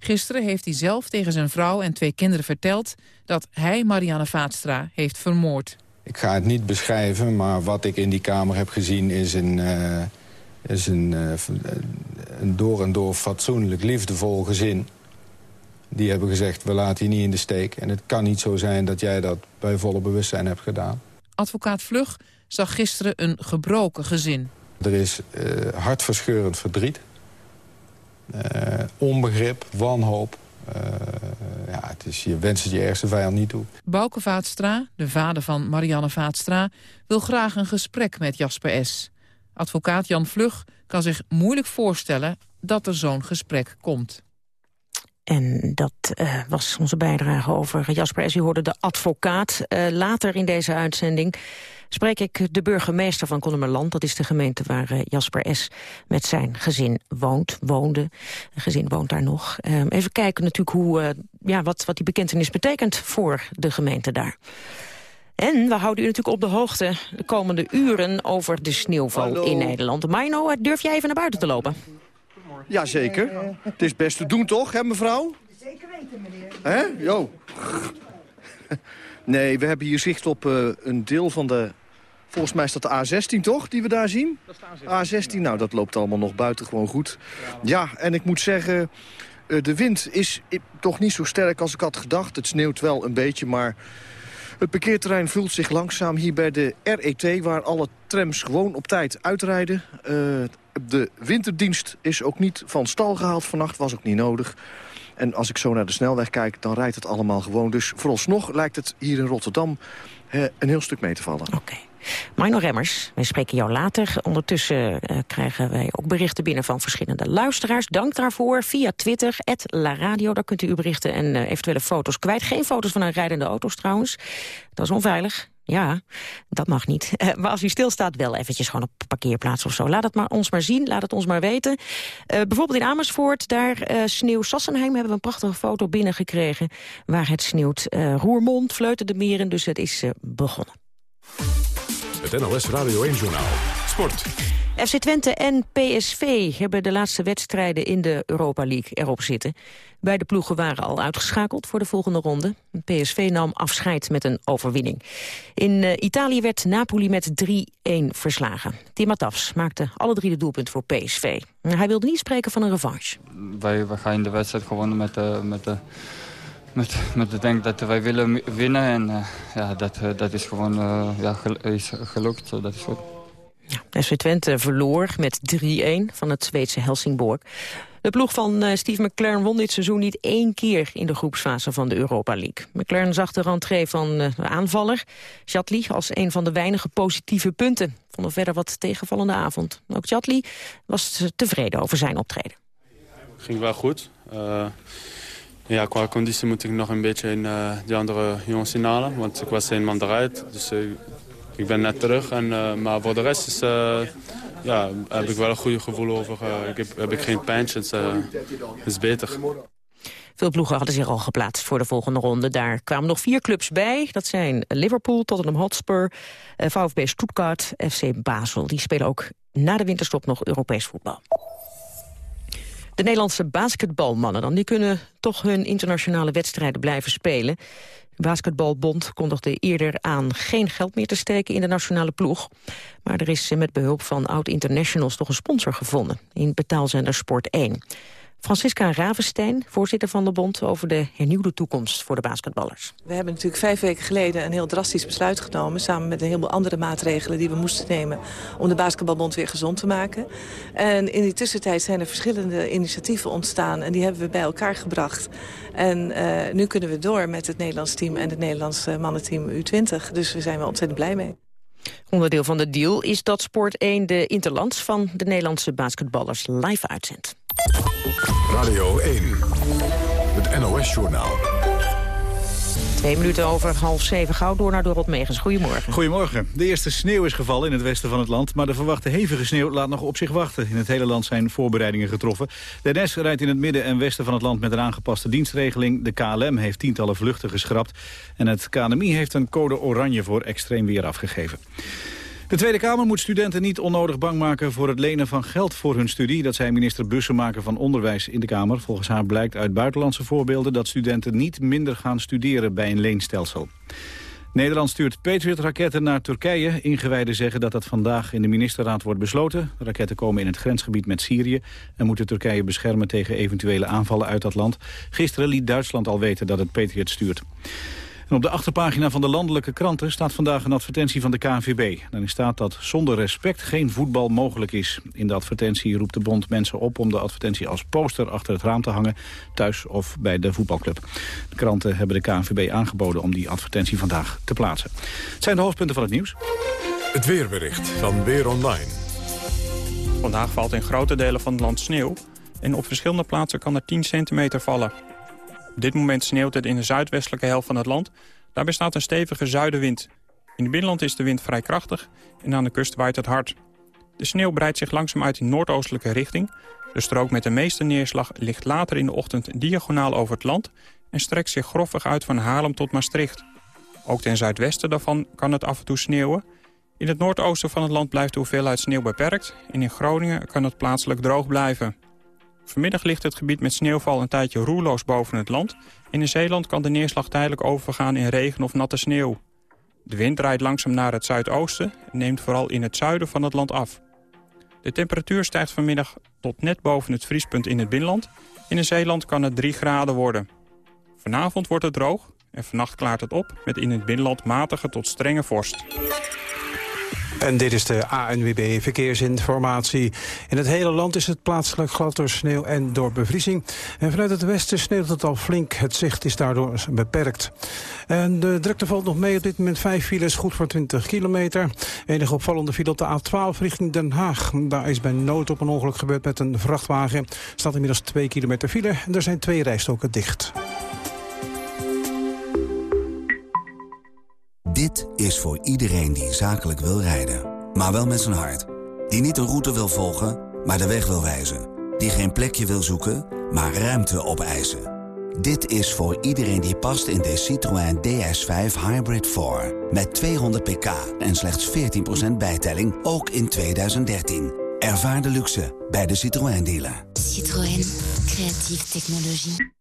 Gisteren heeft hij zelf tegen zijn vrouw en twee kinderen verteld... dat hij Marianne Vaatstra heeft vermoord. Ik ga het niet beschrijven, maar wat ik in die kamer heb gezien... is een, uh, is een, uh, een door en door fatsoenlijk, liefdevol gezin. Die hebben gezegd, we laten je niet in de steek. En het kan niet zo zijn dat jij dat bij volle bewustzijn hebt gedaan. Advocaat Vlug zag gisteren een gebroken gezin. Er is uh, hartverscheurend verdriet. Uh, onbegrip, wanhoop. Uh, ja, het is, je wenst het je ergste vijand niet toe. Bouke Vaatstra, de vader van Marianne Vaatstra... wil graag een gesprek met Jasper S. Advocaat Jan Vlug kan zich moeilijk voorstellen dat er zo'n gesprek komt. En dat uh, was onze bijdrage over Jasper S. U hoorde de advocaat. Uh, later in deze uitzending spreek ik de burgemeester van Konnemerland. Dat is de gemeente waar uh, Jasper S. met zijn gezin woont, woonde. Het gezin woont daar nog. even kijken natuurlijk hoe, ja, wat, wat die bekentenis betekent voor de gemeente daar. En we houden u natuurlijk op de hoogte de komende uren over de sneeuwval Hallo. in Nederland. Mino, durf jij even naar buiten te lopen? Jazeker. Het is best te doen, toch, hè, mevrouw? Zeker weten, meneer. Hè? Jo. Nee, we hebben hier zicht op uh, een deel van de... Volgens mij is dat de A16, toch, die we daar zien? Dat is A16. A16, nou, dat loopt allemaal nog buitengewoon goed. Ja, en ik moet zeggen... Uh, de wind is toch niet zo sterk als ik had gedacht. Het sneeuwt wel een beetje, maar... Het parkeerterrein vult zich langzaam hier bij de RET... waar alle trams gewoon op tijd uitrijden. Uh, de winterdienst is ook niet van stal gehaald vannacht, was ook niet nodig. En als ik zo naar de snelweg kijk, dan rijdt het allemaal gewoon. Dus vooralsnog lijkt het hier in Rotterdam uh, een heel stuk mee te vallen. Oké. Okay. Mino Remmers, wij spreken jou later. Ondertussen uh, krijgen wij ook berichten binnen van verschillende luisteraars. Dank daarvoor via Twitter, La Radio. Daar kunt u uw berichten en uh, eventuele foto's kwijt. Geen foto's van een rijdende auto's trouwens. Dat is onveilig. Ja, dat mag niet. Uh, *laughs* maar als u stilstaat, wel eventjes gewoon op parkeerplaats of zo. Laat het maar, ons maar zien, laat het ons maar weten. Bijvoorbeeld in Amersfoort, daar uh, sneeuw Sassenheim... hebben we een prachtige foto binnengekregen waar het sneeuwt. Roermond, Vleuten de Meren, dus het is begonnen. Het NOS Radio 1-journaal. Sport. FC Twente en PSV hebben de laatste wedstrijden in de Europa League erop zitten. Beide ploegen waren al uitgeschakeld voor de volgende ronde. PSV nam afscheid met een overwinning. In uh, Italië werd Napoli met 3-1 verslagen. Tim Tafs maakte alle drie de doelpunten voor PSV. Hij wilde niet spreken van een revanche. Wij, wij gaan de wedstrijd gewonnen met de... Met de met, met de denk dat wij willen winnen. En uh, ja, dat, uh, dat is gewoon uh, ja, gel is gelukt. So dat is goed. Ja, FC Twente verloor met 3-1 van het Zweedse Helsingborg. De ploeg van Steve McLaren won dit seizoen niet één keer in de groepsfase van de Europa League. McLaren zag de rentree van de aanvaller, Chatli, als een van de weinige positieve punten. Vond een verder wat tegenvallende avond. Ook Chatli was tevreden over zijn optreden. Ging wel goed. Ja, qua conditie moet ik nog een beetje in uh, die andere jongens inhalen. Want ik was een man eruit. Dus uh, ik ben net terug. En, uh, maar voor de rest is, ja, heb ik wel een goede gevoel over. ik heb, ik geen pijntjes. Het is beter. Veel ploegen hadden zich al geplaatst voor de volgende ronde. Daar kwamen nog vier clubs bij. Dat zijn Liverpool, Tottenham Hotspur, VfB Stuttgart, FC Basel. Die spelen ook na de winterstop nog Europees voetbal. De Nederlandse basketbalmannen dan, die kunnen toch hun internationale wedstrijden blijven spelen. De Basketbalbond kondigde eerder aan geen geld meer te steken in de nationale ploeg. Maar er is met behulp van oud-internationals toch een sponsor gevonden in betaalzender Sport 1. Francisca Ravenstein, voorzitter van de bond... over de hernieuwde toekomst voor de basketballers. We hebben natuurlijk vijf weken geleden een heel drastisch besluit genomen... samen met een heleboel andere maatregelen die we moesten nemen... om de basketbalbond weer gezond te maken. En in die tussentijd zijn er verschillende initiatieven ontstaan... en die hebben we bij elkaar gebracht. En uh, nu kunnen we door met het Nederlands team en het Nederlandse mannenteam U20. Dus we zijn wel ontzettend blij mee. Onderdeel van de deal is dat Sport 1 de interlands van de Nederlandse basketballers live uitzendt. Radio 1, het NOS-journaal. Twee minuten over half zeven. Gauw door naar Dorot Megens. Goedemorgen. Goedemorgen. De eerste sneeuw is gevallen in het westen van het land... maar de verwachte hevige sneeuw laat nog op zich wachten. In het hele land zijn voorbereidingen getroffen. De NS rijdt in het midden en westen van het land met een aangepaste dienstregeling. De KLM heeft tientallen vluchten geschrapt. En het KNMI heeft een code oranje voor extreem weer afgegeven. De Tweede Kamer moet studenten niet onnodig bang maken voor het lenen van geld voor hun studie. Dat zei minister Bussemaker van Onderwijs in de Kamer. Volgens haar blijkt uit buitenlandse voorbeelden dat studenten niet minder gaan studeren bij een leenstelsel. Nederland stuurt Patriot-raketten naar Turkije. Ingewijden zeggen dat dat vandaag in de ministerraad wordt besloten. De raketten komen in het grensgebied met Syrië... en moeten Turkije beschermen tegen eventuele aanvallen uit dat land. Gisteren liet Duitsland al weten dat het Patriot stuurt op de achterpagina van de landelijke kranten staat vandaag een advertentie van de KNVB. Daarin staat dat zonder respect geen voetbal mogelijk is. In de advertentie roept de bond mensen op om de advertentie als poster achter het raam te hangen, thuis of bij de voetbalclub. De kranten hebben de KNVB aangeboden om die advertentie vandaag te plaatsen. Het zijn de hoofdpunten van het nieuws. Het weerbericht van Weer Online. Vandaag valt in grote delen van het land sneeuw. En op verschillende plaatsen kan er 10 centimeter vallen. Dit moment sneeuwt het in de zuidwestelijke helft van het land. Daarbij staat een stevige zuidenwind. In het binnenland is de wind vrij krachtig en aan de kust waait het hard. De sneeuw breidt zich langzaam uit in noordoostelijke richting. De strook met de meeste neerslag ligt later in de ochtend diagonaal over het land... en strekt zich groffig uit van Haarlem tot Maastricht. Ook ten zuidwesten daarvan kan het af en toe sneeuwen. In het noordoosten van het land blijft de hoeveelheid sneeuw beperkt... en in Groningen kan het plaatselijk droog blijven. Vanmiddag ligt het gebied met sneeuwval een tijdje roerloos boven het land. In Zeeland kan de neerslag tijdelijk overgaan in regen of natte sneeuw. De wind draait langzaam naar het zuidoosten en neemt vooral in het zuiden van het land af. De temperatuur stijgt vanmiddag tot net boven het vriespunt in het binnenland. In Zeeland kan het 3 graden worden. Vanavond wordt het droog en vannacht klaart het op met in het binnenland matige tot strenge vorst. En dit is de ANWB Verkeersinformatie. In het hele land is het plaatselijk glad door sneeuw en door bevriezing. En vanuit het westen sneeuwt het al flink. Het zicht is daardoor beperkt. En de drukte valt nog mee op dit moment. Vijf files, goed voor 20 kilometer. Enige opvallende file op de A12 richting Den Haag. Daar is bij nood op een ongeluk gebeurd met een vrachtwagen. Staat inmiddels 2 kilometer file en er zijn twee rijstoken dicht. Dit is voor iedereen die zakelijk wil rijden, maar wel met zijn hart. Die niet een route wil volgen, maar de weg wil wijzen. Die geen plekje wil zoeken, maar ruimte opeisen. Dit is voor iedereen die past in de Citroën DS5 Hybrid 4. Met 200 pk en slechts 14% bijtelling, ook in 2013. Ervaar de luxe bij de Citroën dealer. Citroën, creatieve technologie.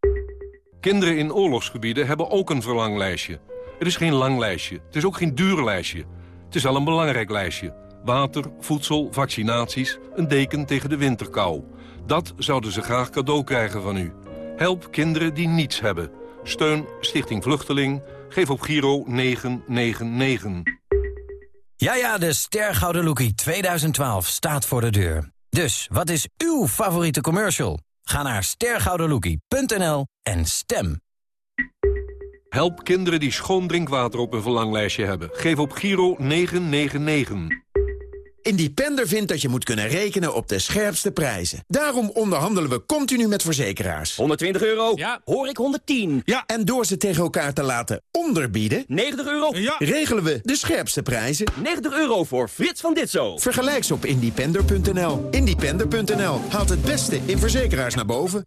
Kinderen in oorlogsgebieden hebben ook een verlanglijstje. Het is geen lang lijstje, het is ook geen duur lijstje. Het is wel een belangrijk lijstje. Water, voedsel, vaccinaties, een deken tegen de winterkou. Dat zouden ze graag cadeau krijgen van u. Help kinderen die niets hebben. Steun Stichting Vluchteling. Geef op Giro 999. Ja, ja, de Stergouden Lookie 2012 staat voor de deur. Dus, wat is uw favoriete commercial? Ga naar stergoudenlookie.nl en stem. Help kinderen die schoon drinkwater op een verlanglijstje hebben. Geef op Giro 999. Independer vindt dat je moet kunnen rekenen op de scherpste prijzen. Daarom onderhandelen we continu met verzekeraars. 120 euro? Ja. Hoor ik 110? Ja, en door ze tegen elkaar te laten onderbieden... 90 euro? Ja. regelen we de scherpste prijzen. 90 euro voor Frits van Ditzo. Vergelijk ze op independer.nl. Independer.nl haalt het beste in verzekeraars naar boven.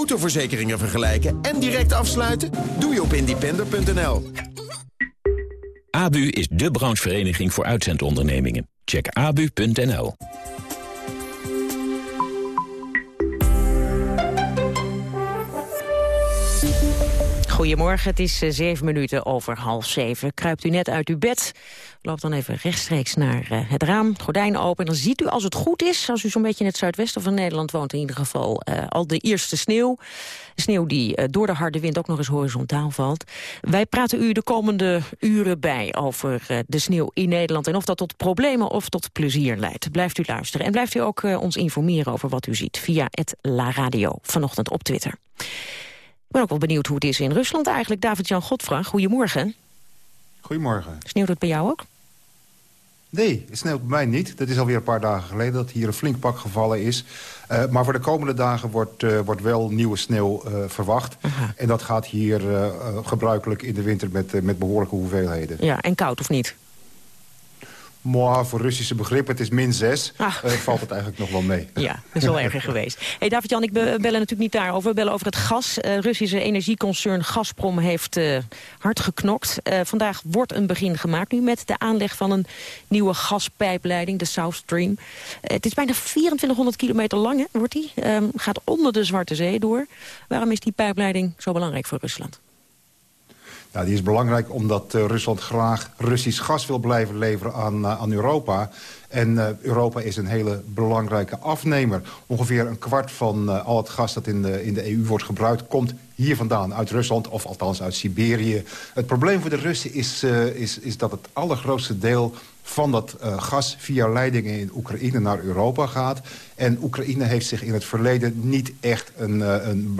Autoverzekeringen vergelijken en direct afsluiten? Doe je op independer.nl. ABU is de branchevereniging voor uitzendondernemingen. Check abu.nl. Goedemorgen, het is uh, zeven minuten over half zeven. Kruipt u net uit uw bed, loopt dan even rechtstreeks naar uh, het raam, gordijn open. En dan ziet u, als het goed is, als u zo'n beetje in het zuidwesten van Nederland woont... in ieder geval uh, al de eerste sneeuw. Sneeuw die door de harde wind ook nog eens horizontaal valt. Wij praten u de komende uren bij over de sneeuw in Nederland... en of dat tot problemen of tot plezier leidt. Blijft u luisteren en blijft u ook ons informeren over wat u ziet... via het La Radio, vanochtend op Twitter. Ik ben ook wel benieuwd hoe het is in Rusland eigenlijk. David-Jan Godfra, goedemorgen. Goedemorgen. Sneeuwt het bij jou ook? Nee, het sneeuwt bij mij niet. Dat is alweer een paar dagen geleden dat hier een flink pak gevallen is. Uh, maar voor de komende dagen wordt, uh, wordt wel nieuwe sneeuw uh, verwacht. Aha. En dat gaat hier gebruikelijk in de winter met, met behoorlijke hoeveelheden. Ja, en koud of niet? Maar voor Russische begrippen, het is min 6, uh, valt het eigenlijk nog wel mee. *laughs* Ja, dat is wel erger geweest. Hey David-Jan, ik be bellen natuurlijk niet daarover. We bellen over het gas. Uh, Russische energieconcern Gazprom heeft uh, hard geknokt. vandaag wordt een begin gemaakt nu met de aanleg van een nieuwe gaspijpleiding, de South Stream. het is bijna 2400 kilometer lang, hè, wordt die. Um, gaat onder de Zwarte Zee door. Waarom is die pijpleiding zo belangrijk voor Rusland? Ja, die is belangrijk omdat uh, Rusland graag Russisch gas wil blijven leveren aan, uh, aan Europa. En uh, Europa is een hele belangrijke afnemer. Ongeveer een kwart van al het gas dat in de, in de EU wordt gebruikt... komt hier vandaan, uit Rusland, of althans uit Siberië. Het probleem voor de Russen is, is, is dat het allergrootste deel van dat gas via leidingen in Oekraïne naar Europa gaat. En Oekraïne heeft zich in het verleden niet echt een, uh, een,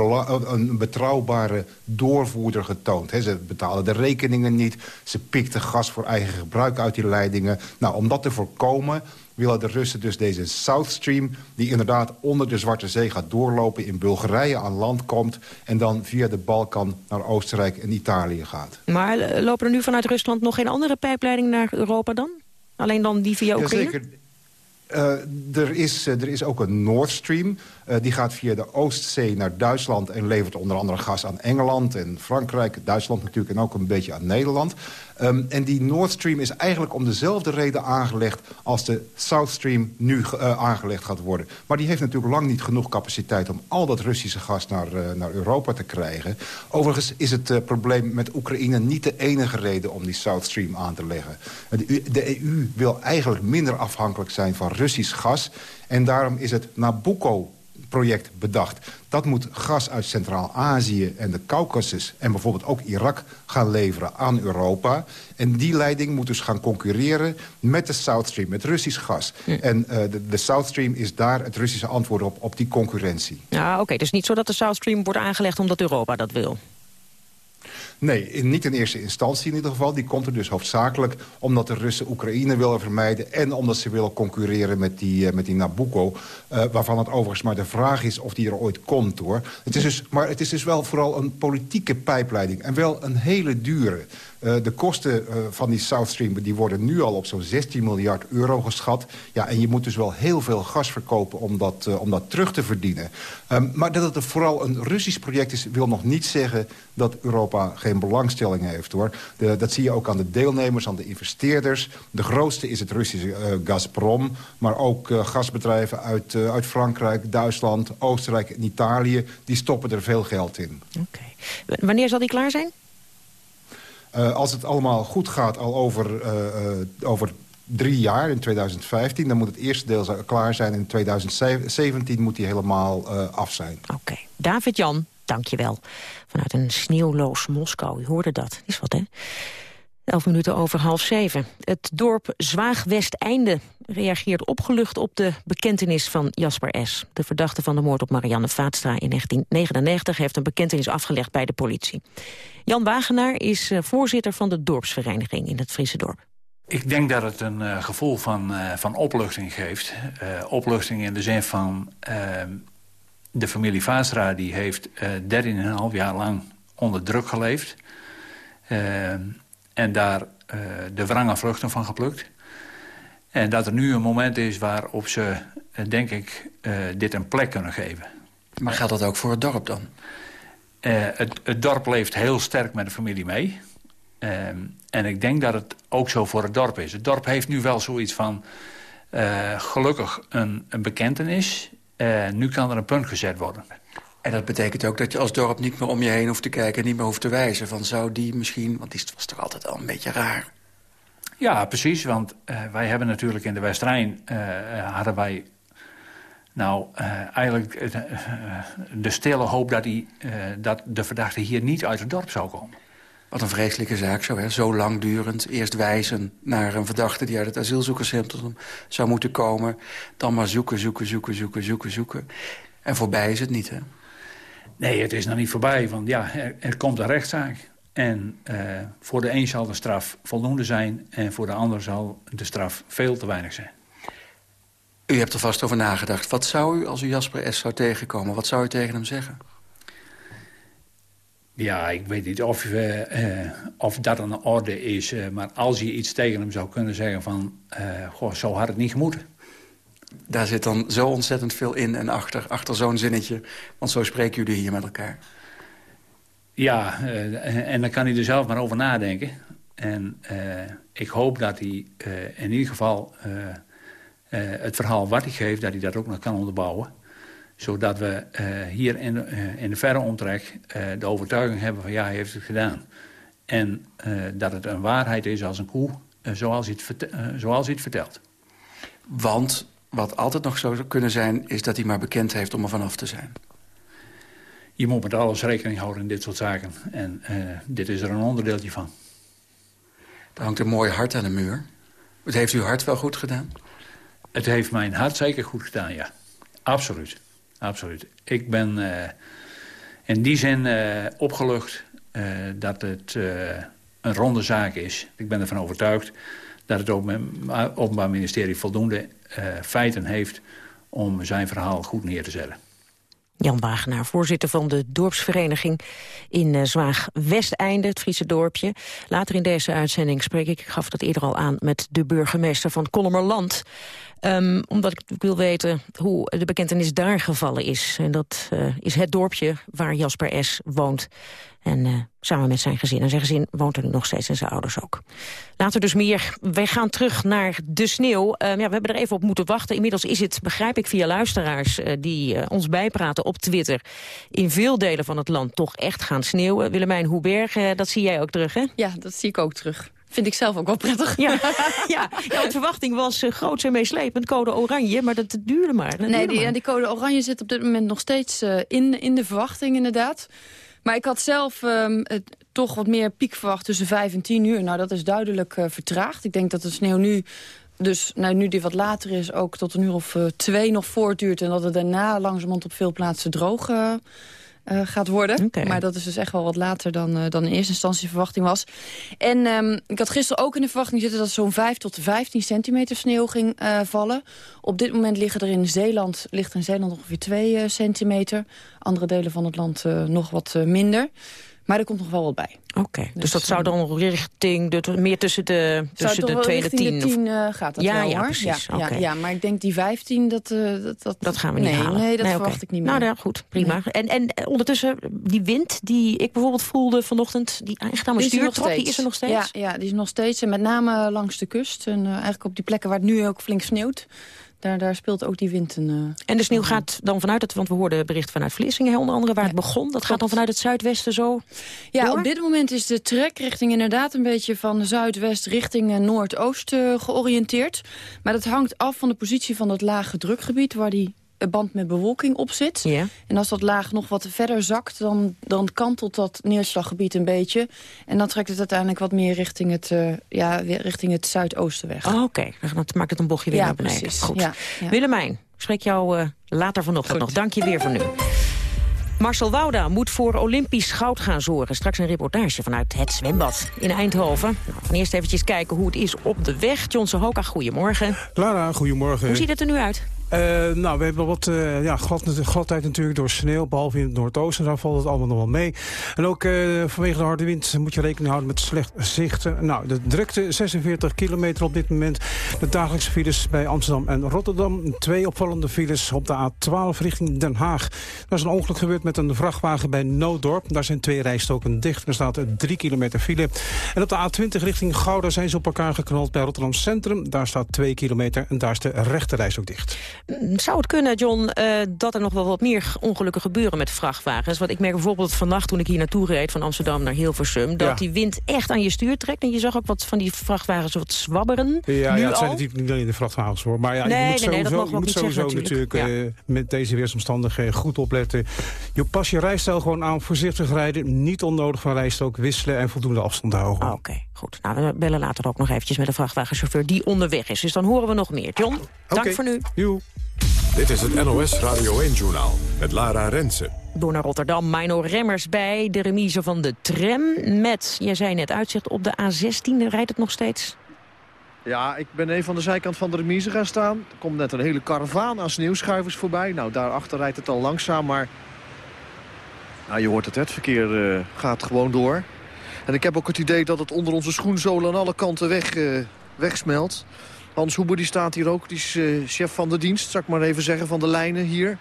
een betrouwbare doorvoerder getoond. He, ze betalen de rekeningen niet, ze pikten gas voor eigen gebruik uit die leidingen. Nou, om dat te voorkomen willen de Russen dus deze South Stream... die inderdaad onder de Zwarte Zee gaat doorlopen... in Bulgarije aan land komt... en dan via de Balkan naar Oostenrijk en Italië gaat. Maar eh, lopen er nu vanuit Rusland nog geen andere pijpleiding naar Europa dan? Alleen dan die via Oekraïne? Jazeker. Uh, er, is, uh, er is ook een Nord Stream. Uh, die gaat via de Oostzee naar Duitsland... en levert onder andere gas aan Engeland en Frankrijk. Duitsland natuurlijk en ook een beetje aan Nederland. Um, en die Nord Stream is eigenlijk om dezelfde reden aangelegd... als de South Stream nu aangelegd gaat worden. Maar die heeft natuurlijk lang niet genoeg capaciteit... om al dat Russische gas naar, naar Europa te krijgen. Overigens is het probleem met Oekraïne niet de enige reden... om die South Stream aan te leggen. De, de EU wil eigenlijk minder afhankelijk zijn van Russisch gas. En daarom is het Nabucco project bedacht. Dat moet gas uit Centraal-Azië en de Caucasus... en bijvoorbeeld ook Irak gaan leveren aan Europa. En die leiding moet dus gaan concurreren met de South Stream, met Russisch gas. Ja. En uh, de, de, South Stream is daar het Russische antwoord op, op die concurrentie. Ja, oké. Okay. Het is niet zo dat de South Stream wordt aangelegd omdat Europa dat wil. Nee, in, niet in eerste instantie in ieder geval. Die komt er dus hoofdzakelijk omdat de Russen Oekraïne willen vermijden... en omdat ze willen concurreren met die, uh, met die Nabucco. Uh, waarvan het overigens maar de vraag is of die er ooit komt, hoor. Het is dus, maar het is dus wel vooral een politieke pijpleiding. En wel een hele dure. Uh, de kosten uh, van die South Stream die worden nu al op zo'n 16 miljard euro geschat. Ja, en je moet dus wel heel veel gas verkopen om dat, uh, om dat terug te verdienen. Um, maar dat het vooral een Russisch project is... wil nog niet zeggen dat Europa geen belangstelling heeft. hoor. Dat zie je ook aan de deelnemers, aan de investeerders. De grootste is het Russische Gazprom. Maar ook gasbedrijven uit, uit Frankrijk, Duitsland, Oostenrijk en Italië... die stoppen er veel geld in. Oké. Wanneer zal die klaar zijn? Uh, als het allemaal goed gaat, al over, uh, uh, over drie jaar, in 2015... dan moet het eerste deel klaar zijn. In 2017 moet die helemaal af zijn. Oké. David-Jan, dank je wel. Vanuit een sneeuwloos Moskou. U hoorde dat. Is wat, hè? Elf minuten over half zeven. Het dorp Zwaag-Westeinde reageert opgelucht op de bekentenis van Jasper S. De verdachte van de moord op Marianne Vaatstra in 1999... heeft een bekentenis afgelegd bij de politie. Jan Wagenaar is voorzitter van de dorpsvereniging in het Friese dorp. Ik denk dat het een uh, gevoel van, uh, van opluchting geeft. Opluchting in de zin van... de familie Vaatstra die heeft 13,5 jaar lang onder druk geleefd... En daar uh, de wrange vruchten van geplukt. En dat er nu een moment is waarop ze, uh, denk ik, uh, dit een plek kunnen geven. Maar geldt dat ook voor het dorp dan? Het, het, dorp leeft heel sterk met de familie mee. en ik denk dat het ook zo voor het dorp is. Het dorp heeft nu wel zoiets van... gelukkig een, een bekentenis. nu kan er een punt gezet worden. En dat betekent ook dat je als dorp niet meer om je heen hoeft te kijken... en niet meer hoeft te wijzen van zou die misschien... want die was toch altijd al een beetje raar. Ja, precies, want uh, wij hebben natuurlijk in de Westrijn... Uh, hadden wij nou uh, eigenlijk de stille hoop dat, die, dat de verdachte hier niet uit het dorp zou komen. Wat een vreselijke zaak zo, hè? zo langdurend. Eerst wijzen naar een verdachte die uit het asielzoekerscentrum zou moeten komen. Dan maar zoeken, zoeken, zoeken, zoeken, zoeken, zoeken. En voorbij is het niet, hè? Nee, het is nog niet voorbij, want ja, er, er komt een rechtszaak. En uh, voor de een zal de straf voldoende zijn... en voor de ander zal de straf veel te weinig zijn. U hebt er vast over nagedacht. Wat zou u, als u Jasper S. zou tegenkomen, wat zou u tegen hem zeggen? Ja, ik weet niet of, uh, uh, of dat een orde is. maar als je iets tegen hem zou kunnen zeggen van... goh, zo had het niet gemoeten daar zit dan zo ontzettend veel in en achter, achter zo'n zinnetje. Want zo spreken jullie hier met elkaar. Ja, uh, en dan kan hij er zelf maar over nadenken. En uh, ik hoop dat hij uh, in ieder geval het verhaal wat hij geeft... dat hij dat ook nog kan onderbouwen. Zodat we hier in, in de verre omtrek de overtuiging hebben van... ja, hij heeft het gedaan. En dat het een waarheid is als een koe, zoals, hij het zoals hij het vertelt. Want wat altijd nog zou kunnen zijn, is dat hij maar bekend heeft om er vanaf te zijn. Je moet met alles rekening houden in dit soort zaken. En uh, dit is er een onderdeeltje van. Er hangt een mooi hart aan de muur. Het heeft uw hart wel goed gedaan? Het heeft mijn hart zeker goed gedaan, ja. Absoluut. Absoluut. Ik ben uh, in die zin uh, opgelucht dat het een ronde zaak is. Ik ben ervan overtuigd dat het Openbaar Ministerie voldoende uh, feiten heeft om zijn verhaal goed neer te zetten. Jan Wagenaar, voorzitter van de dorpsvereniging in uh, Zwaag-Westeinde, het Friese dorpje. Later in deze uitzending spreek ik, ik gaf dat eerder al aan, met de burgemeester van Kolmerland. Um, omdat ik wil weten hoe de bekentenis daar gevallen is. En dat uh, is het dorpje waar Jasper S. woont. En uh, samen met zijn gezin. En zijn gezin woont er nog steeds en zijn ouders ook. Later dus meer. Wij gaan terug naar de sneeuw. Uh, ja, we hebben er even op moeten wachten. Inmiddels is het, begrijp ik via luisteraars... Uh, die ons bijpraten op Twitter... in veel delen van het land toch echt gaan sneeuwen. Willemijn Hoeberg, dat zie jij ook terug, hè? Ja, dat zie ik ook terug. Vind ik zelf ook wel prettig. Ja, *laughs* ja. ja de verwachting was uh, groots en meeslepend, code oranje, maar dat duurde maar. Dat nee, duurde die, maar. die code oranje zit op dit moment nog steeds uh, in, in de verwachting inderdaad. Maar ik had zelf um, het, toch wat meer piek verwacht tussen 5 en 10 uur. Nou, dat is duidelijk uh, vertraagd. Ik denk dat de sneeuw nu, dus nou, nu die wat later is, ook tot een uur of twee nog voortduurt. En dat het daarna langzamerhand op veel plaatsen droog eh, gaat worden. Maar dat is dus echt wel wat later dan, uh, dan in eerste instantie verwachting was. En um, ik had gisteren ook in de verwachting zitten... dat zo'n 5 tot 15 centimeter sneeuw ging uh, vallen. Op dit moment liggen er in Zeeland, ligt er in Zeeland ongeveer 2 centimeter. Andere delen van het land nog wat minder. Maar er komt nog wel wat bij. Oké, dus, dus, dat zou dan richting, de, meer tussen de, tussen de 2 en de 10? de 10 uh, gaat dat ja, wel, ja, hoor. Precies. Ja, ja, ja, maar ik denk die 15, dat... Uh, dat, dat, dat gaan we niet nee, halen. Nee, dat nee, verwacht okay. ik niet meer. Nou ja, goed, prima. Nee. En, en eh, ondertussen, die wind die ik bijvoorbeeld voelde vanochtend... die echt aan mijn stuur trok, die is er nog steeds? Ja, ja, die is nog steeds. En met name langs de kust. En uh, eigenlijk op die plekken waar het nu ook flink sneeuwt. Daar, daar speelt ook die wind een... Uh, en de sneeuw gaat dan vanuit het... want we hoorden bericht vanuit Vlissingen, onder andere, waar ja, het begon. Dat gaat dan vanuit het zuidwesten zo Ja, door? op dit moment is de trekrichting inderdaad een beetje van zuidwest richting noordoost uh, georiënteerd. Maar dat hangt af van de positie van dat lage drukgebied... waar die band met bewolking op zit. En als dat laag nog wat verder zakt, dan, dan kantelt dat neerslaggebied een beetje. En dan trekt het uiteindelijk wat meer richting het, uh, ja, richting het zuidoosten weg. Oh, Oké, okay. dan maakt het een bochtje weer ja, naar beneden. Precies. Goed. Ja, ja. Willemijn, ik spreek jou uh, later vanochtend Goed. nog. Dank je weer voor nu. Marcel Wouda moet voor Olympisch goud gaan zorgen. Straks een reportage vanuit het zwembad in Eindhoven. Nou, eerst eventjes kijken hoe het is op de weg. Johnson Hoka, goedemorgen. Lara, goedemorgen. Hoe ziet het er nu uit? Uh, nou, we hebben wat uh, ja, glad, gladheid natuurlijk door sneeuw, behalve in het noordoosten. Daar valt het allemaal nog wel mee. En ook uh, vanwege de harde wind moet je rekening houden met slecht zichten. Nou, de drukte 46 kilometer op dit moment. De dagelijkse files bij Amsterdam en Rotterdam. Twee opvallende files op de A12 richting Den Haag. Er is een ongeluk gebeurd met een vrachtwagen bij Nooddorp. Daar zijn twee rijstoken dicht. Er staat 3 kilometer file. En op de A20 richting Gouda zijn ze op elkaar geknald bij Rotterdam Centrum. Daar staat 2 kilometer en daar is de rechte reis ook dicht. Zou het kunnen, John, uh, dat er nog wel wat meer ongelukken gebeuren met vrachtwagens? Want ik merk bijvoorbeeld vannacht toen ik hier naartoe reed... van Amsterdam naar Hilversum... dat Ja. die wind echt aan je stuur trekt. En je zag ook wat van die vrachtwagens wat zwabberen. Ja, ja het zijn natuurlijk niet alleen de vrachtwagens hoor. Maar ja, Nee, je moet nee, nee, sowieso, je moet zeggen natuurlijk natuurlijk. eh, met deze weersomstandigheden goed opletten. Je pas je rijstijl gewoon aan, voorzichtig rijden. Niet onnodig van rijstrook wisselen en voldoende afstand houden. Ah, Oké, goed. Nou, we bellen later ook nog eventjes met de vrachtwagenchauffeur die onderweg is. Dus dan horen we nog meer. John, dank voor nu. Joe. Dit is het NOS Radio 1-journaal met Lara Rensen. Door naar Rotterdam, Mino Remmers bij de remise van de tram. Met, jij zei net, uitzicht op de A16. Rijdt het nog steeds? Ja, ik ben even aan de zijkant van de remise gaan staan. Er komt net een hele karavaan aan sneeuwschuivers voorbij. Nou, daarachter rijdt het al langzaam, maar... Nou, je hoort het, het verkeer eh, gaat gewoon door. En ik heb ook het idee dat het onder onze schoenzolen aan alle kanten weg, eh, wegsmelt. Hans Hoeber die staat hier ook, die is eh, chef van de dienst, zal ik maar even zeggen, van de lijnen hier.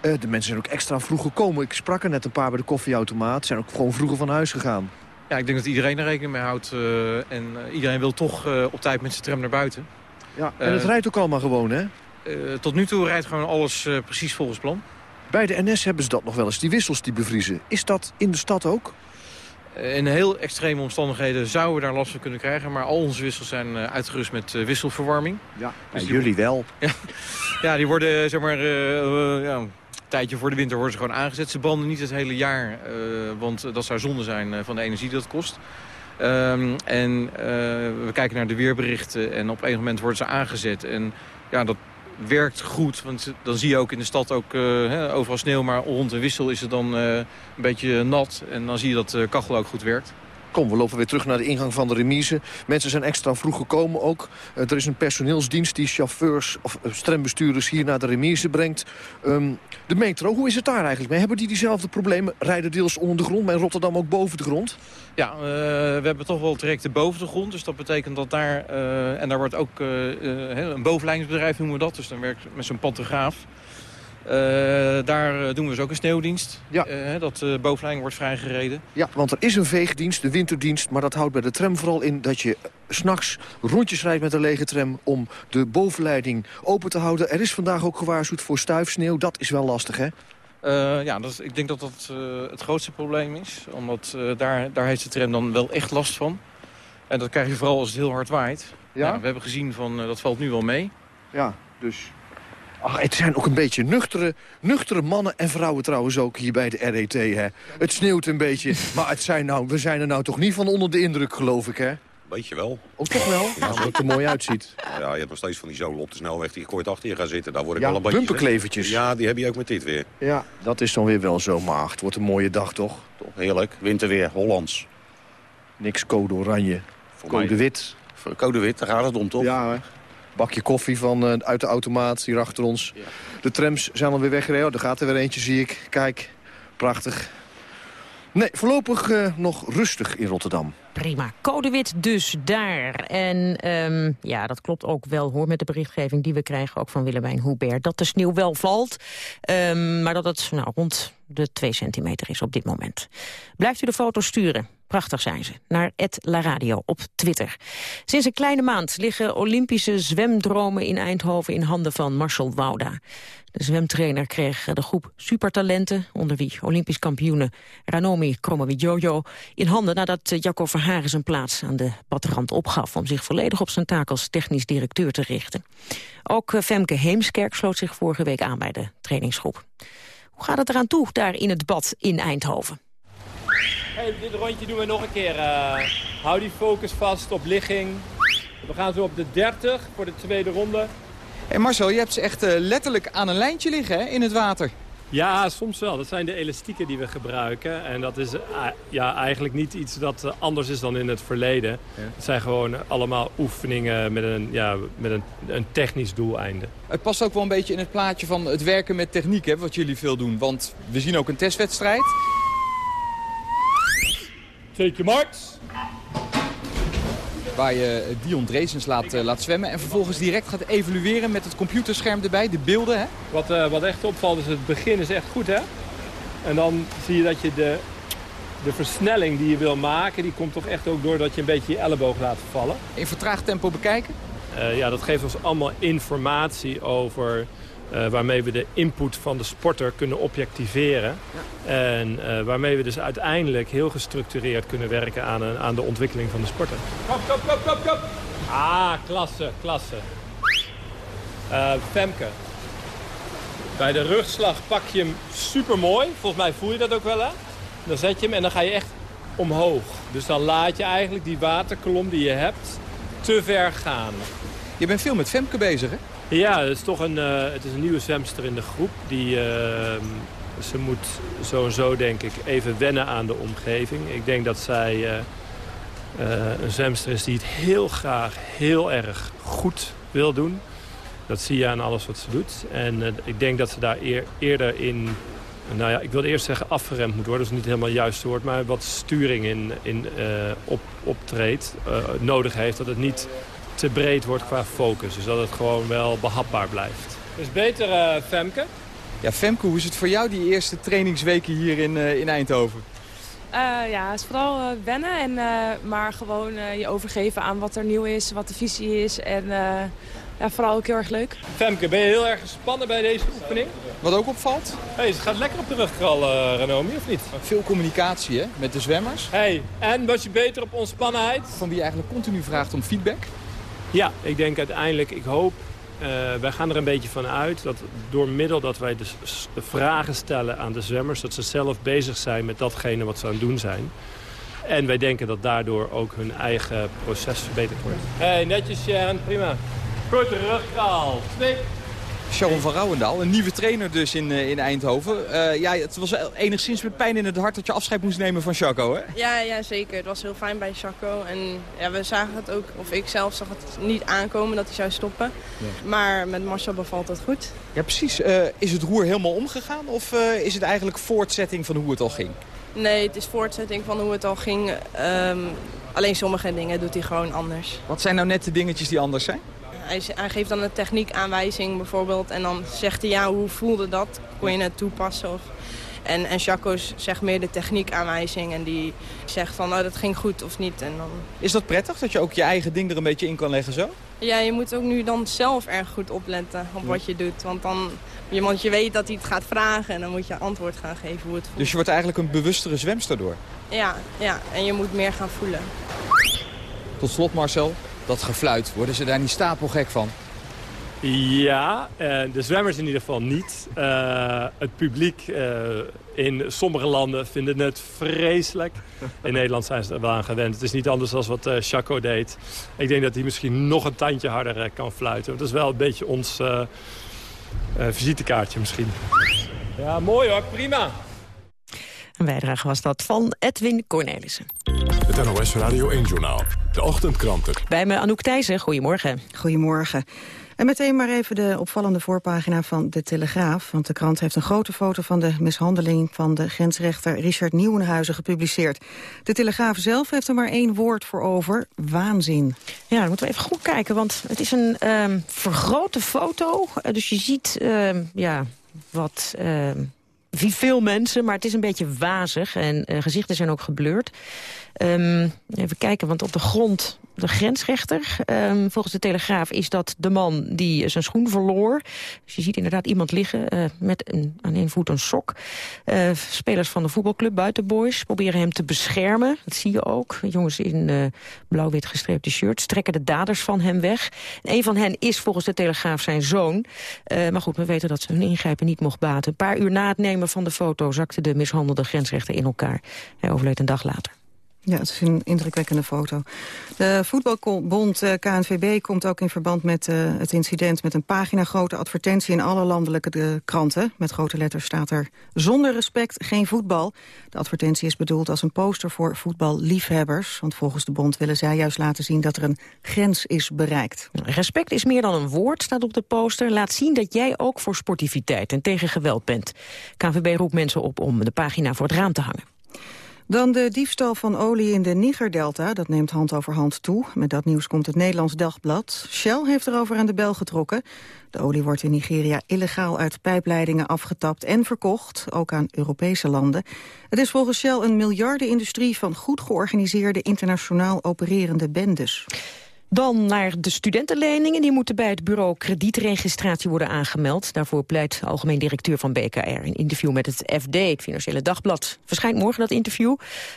Eh, de mensen zijn ook extra vroeg gekomen. Ik sprak er net een paar bij de koffieautomaat. Zijn ook gewoon vroeger van huis gegaan. Ja, ik denk dat iedereen er rekening mee houdt. en iedereen wil toch op tijd met zijn tram naar buiten. Ja, en het rijdt ook allemaal gewoon, hè? Tot nu toe rijdt gewoon alles precies volgens plan. Bij de NS hebben ze dat nog wel eens, die wissels die bevriezen. Is dat in de stad ook? Eh, in heel extreme omstandigheden zouden we daar last van kunnen krijgen. Maar al onze wissels zijn eh, uitgerust met eh, wisselverwarming. Ja, Dus en jullie wel. Ja, *laughs* ja, die worden zeg maar, eh, ja, een tijdje voor de winter worden ze gewoon aangezet. Ze branden niet het hele jaar, want dat zou zonde zijn van de energie die dat kost. Ehm, en we kijken naar de weerberichten en op een moment worden ze aangezet. En ja, dat werkt goed, want dan zie je ook in de stad ook, eh, overal sneeuw, maar rond een wissel is het dan eh, een beetje nat. En dan zie je dat de kachel ook goed werkt. Kom, we lopen weer terug naar de ingang van de remise. Mensen zijn extra vroeg gekomen ook. Eh, er is een personeelsdienst die chauffeurs of eh, trambestuurders hier naar de remise brengt. Ehm, de metro, hoe is het daar eigenlijk mee? Hebben die diezelfde problemen? Rijden deels onder de grond, maar in Rotterdam ook boven de grond? Ja, eh, we hebben toch wel trajecten boven de grond. Dus dat betekent dat daar... en daar wordt ook een bovenlijningsbedrijf noemen we dat. Dus dan werkt met zo'n pantograaf. Eh, daar eh, doen we dus ook een sneeuwdienst. Ja. Eh, dat de bovenleiding wordt vrijgereden. Ja, want er is een veegdienst, de winterdienst... maar dat houdt bij de tram vooral in dat je s'nachts rondjes rijdt met een lege tram... om de bovenleiding open te houden. Er is vandaag ook gewaarschuwd voor stuifsneeuw. Dat is wel lastig, hè? Ja, dat ik denk dat dat het grootste probleem is. Omdat daar, daar heeft de tram dan wel echt last van. En dat krijg je vooral als het heel hard waait. Ja? Nou, we hebben gezien van dat valt nu wel mee. Ja, dus... Ach, het zijn ook een beetje nuchtere, nuchtere mannen en vrouwen trouwens ook hier bij de RET, hè. Het sneeuwt een beetje, *laughs* maar het zijn nou, we zijn er nou toch niet van onder de indruk, geloof ik, hè? Weet je wel. Ook toch wel? Ja, Als het er mooi uitziet. Ja, je hebt nog steeds van die zolen op de snelweg die je kort achter je gaat zitten. Daar word ik Ja, wel een beetje... bumperklevertjes. Ja, die heb je ook met dit weer. Ja, dat is dan weer wel zo, maar het wordt een mooie dag, toch? Toch heerlijk. Winterweer, Hollands. Niks code oranje. code mij- wit. Voor Code wit, daar gaat het om, toch? Ja, hè? Bakje koffie van, eh, uit de automaat hier achter ons. De trams zijn alweer weggereden. Oh, daar gaat er weer eentje, zie ik. Kijk, prachtig. Nee, voorlopig eh, nog rustig in Rotterdam. Prima. Codewit dus daar. En ehm, ja, dat klopt ook wel hoor met de berichtgeving die we krijgen... ook van Willemijn Hubert, dat de sneeuw wel valt. Ehm, maar dat het nou, rond de 2 centimeter is op dit moment. Blijft u de foto's sturen? Prachtig zijn ze. Naar La Radio op Twitter. Sinds een kleine maand liggen Olympische zwemdromen in Eindhoven... in handen van Marcel Wouda. De zwemtrainer kreeg de groep supertalenten... onder wie Olympisch kampioene Ranomi Kromowidjojo... in handen nadat Jacco Verharen zijn plaats aan de badrand opgaf... om zich volledig op zijn taak als technisch directeur te richten. Ook Femke Heemskerk sloot zich vorige week aan bij de trainingsgroep. Hoe gaat het eraan toe daar in het bad in Eindhoven? Hey, dit rondje doen we nog een keer. eh. hou die focus vast op ligging. We gaan zo op de 30 voor de tweede ronde. Hey Marcel, je hebt ze echt eh, letterlijk aan een lijntje liggen hè, in het water. Ja, soms wel. Dat zijn de elastieken die we gebruiken. En dat is eh, ja, eigenlijk niet iets dat eh, anders is dan in het verleden. Het zijn gewoon allemaal oefeningen met een, ja, met een, een technisch doeleinde. Het past ook wel een beetje in het plaatje van het werken met techniek, hè, wat jullie veel doen. Want we zien ook een testwedstrijd. Take your marks. Waar je Dion Dresens laat, eh, laat zwemmen. En vervolgens direct gaat evalueren met het computerscherm erbij, de beelden. Hè? Wat, eh, wat echt opvalt is het begin is echt goed, hè? En dan zie je dat je de, de versnelling die je wil maken... die komt toch echt ook doordat je een beetje je elleboog laat vallen. In vertraagd tempo bekijken? Eh, ja, dat geeft ons allemaal informatie over eh, waarmee we de input van de sporter kunnen objectiveren. En eh, waarmee we dus uiteindelijk heel gestructureerd kunnen werken aan, een, aan de ontwikkeling van de sporter. Kop, kop, kop, kop, kop. Ah, klasse, klasse. Eh, Femke. Bij de rugslag pak je hem super mooi. Volgens mij voel je dat ook wel, hè? Dan zet je hem en dan ga je echt omhoog. Dus dan laat je eigenlijk die waterkolom die je hebt te ver gaan. Je bent veel met Femke bezig, hè? Ja, het is toch een, eh, het is een nieuwe zwemster in de groep. Die, eh, ze moet zo en zo, denk ik, even wennen aan de omgeving. Ik denk dat zij eh, eh, een zwemster is die het heel graag heel erg goed wil doen. Dat zie je aan alles wat ze doet. En ik denk dat ze daar eer- eerder in... Nou ja, ik wil eerst zeggen afgeremd moet worden. Dat is niet helemaal het juiste woord. Maar wat sturing in, in, op, optreedt, eh, nodig heeft. Dat het niet te breed wordt qua focus. Dus dat het gewoon wel behapbaar blijft. Dus beter, eh, Femke? Ja, Femke, hoe is het voor jou die eerste trainingsweken hier in, eh, in Eindhoven? Eh, ja, het is vooral eh, wennen, en, eh, maar gewoon eh, je overgeven aan wat er nieuw is, wat de visie is. En eh, ja, vooral ook heel erg leuk. Femke, ben je heel erg gespannen bij deze oefening? Wat ook opvalt? Hey, ze gaat lekker op de rugkral, uh, Ranomi, of niet? Veel communicatie hè, met de zwemmers. Hey, en was je beter op ontspannenheid? Van wie je eigenlijk continu vraagt om feedback? Ja, ik denk uiteindelijk, ik hoop, eh, wij gaan er een beetje van uit... dat door middel dat wij de, vragen stellen aan de zwemmers... dat ze zelf bezig zijn met datgene wat ze aan het doen zijn. En wij denken dat daardoor ook hun eigen proces verbeterd wordt. Hey, netjes Sharon, prima. Goed, rugkraal. Twee. Sharon van Rouwendaal, een nieuwe trainer dus in, eh, in Eindhoven. Eh, ja, het was enigszins met pijn in het hart dat je afscheid moest nemen van Chaco, hè? Ja, ja, zeker. Het was heel fijn bij Chaco. En ja, we zagen het ook, of ik zelf zag het niet aankomen dat hij zou stoppen. Maar met Marcel bevalt het goed. Ja, precies. Eh, is het roer helemaal omgegaan of is het eigenlijk voortzetting van hoe het al ging? Nee, het is voortzetting van hoe het al ging. Ehm, alleen sommige dingen doet hij gewoon anders. Wat zijn nou net de dingetjes die anders zijn? Hij, geeft dan een techniekaanwijzing bijvoorbeeld. En dan zegt hij, ja, hoe voelde dat? Kon je het toepassen? Of... En, en Chaco zegt meer de techniekaanwijzing. En die zegt van, oh, dat ging goed of niet. En dan... Is dat prettig dat je ook je eigen ding er een beetje in kan leggen zo? Ja, je moet ook nu dan zelf erg goed opletten op wat je doet. Want dan, je- want je weet dat hij het gaat vragen en dan moet je antwoord gaan geven hoe het voelt. Dus je wordt eigenlijk een bewustere zwemster door. Ja, ja, en je moet meer gaan voelen. Tot slot Marcel, dat gefluit, worden ze daar niet stapelgek van? Ja, uh, de zwemmers in ieder geval niet. Uh, het publiek uh, in sommige landen vinden het vreselijk. In Nederland zijn ze er wel aan gewend. Het is niet anders dan wat Chaco deed. Ik denk dat hij misschien nog een tandje harder kan fluiten. Dat is wel een beetje ons visitekaartje misschien. Ja, mooi hoor, prima. Een bijdrage was dat van Edwin Cornelissen. Het NOS Radio 1-journaal. De ochtendkranten. Bij me Anouk Thijssen. Goedemorgen. Goedemorgen. En meteen maar even de opvallende voorpagina van De Telegraaf. Want de krant heeft een grote foto van de mishandeling van de grensrechter Richard Nieuwenhuizen gepubliceerd. De Telegraaf zelf heeft er maar één woord voor over, waanzin. Ja, dan moeten we even goed kijken, want het is een um, vergrote foto. Dus je ziet um, ja, wat... Um, veel mensen, maar het is een beetje wazig. En uh, gezichten zijn ook geblurred. Um, even kijken, want op de grond de grensrechter. Um, volgens de Telegraaf is dat de man die zijn schoen verloor. Dus je ziet inderdaad iemand liggen uh, met een, aan één voet een sok. Uh, spelers van de voetbalclub Buitenboys proberen hem te beschermen. Dat zie je ook. Jongens in uh, blauw-wit gestreepte shirts trekken de daders van hem weg. En een van hen is volgens de Telegraaf zijn zoon. maar goed, we weten dat ze hun ingrijpen niet mocht baten. Een paar uur na het nemen van de foto zakte de mishandelde grensrechter in elkaar. Hij overleed een dag later. Ja, het is een indrukwekkende foto. De voetbalbond eh, KNVB komt ook in verband met uh, het incident... met een pagina grote advertentie in alle landelijke de kranten. Met grote letters staat er zonder respect geen voetbal. De advertentie is bedoeld als een poster voor voetballiefhebbers. Want volgens de bond willen zij juist laten zien dat er een grens is bereikt. Respect is meer dan een woord, staat op de poster. Laat zien dat jij ook voor sportiviteit en tegen geweld bent. KNVB roept mensen op om de pagina voor het raam te hangen. Dan de diefstal van olie in de Nigerdelta. Dat neemt hand over hand toe. Met dat nieuws komt het Nederlands Dagblad. Shell heeft erover aan de bel getrokken. De olie wordt in Nigeria illegaal uit pijpleidingen afgetapt en verkocht. Ook aan Europese landen. Het is volgens Shell een miljardenindustrie van goed georganiseerde internationaal opererende bendes. Dan naar de studentenleningen. Die moeten bij het bureau kredietregistratie worden aangemeld. Daarvoor pleit algemeen directeur van BKR. Een interview met het FD, het Financiële Dagblad. Verschijnt morgen dat interview.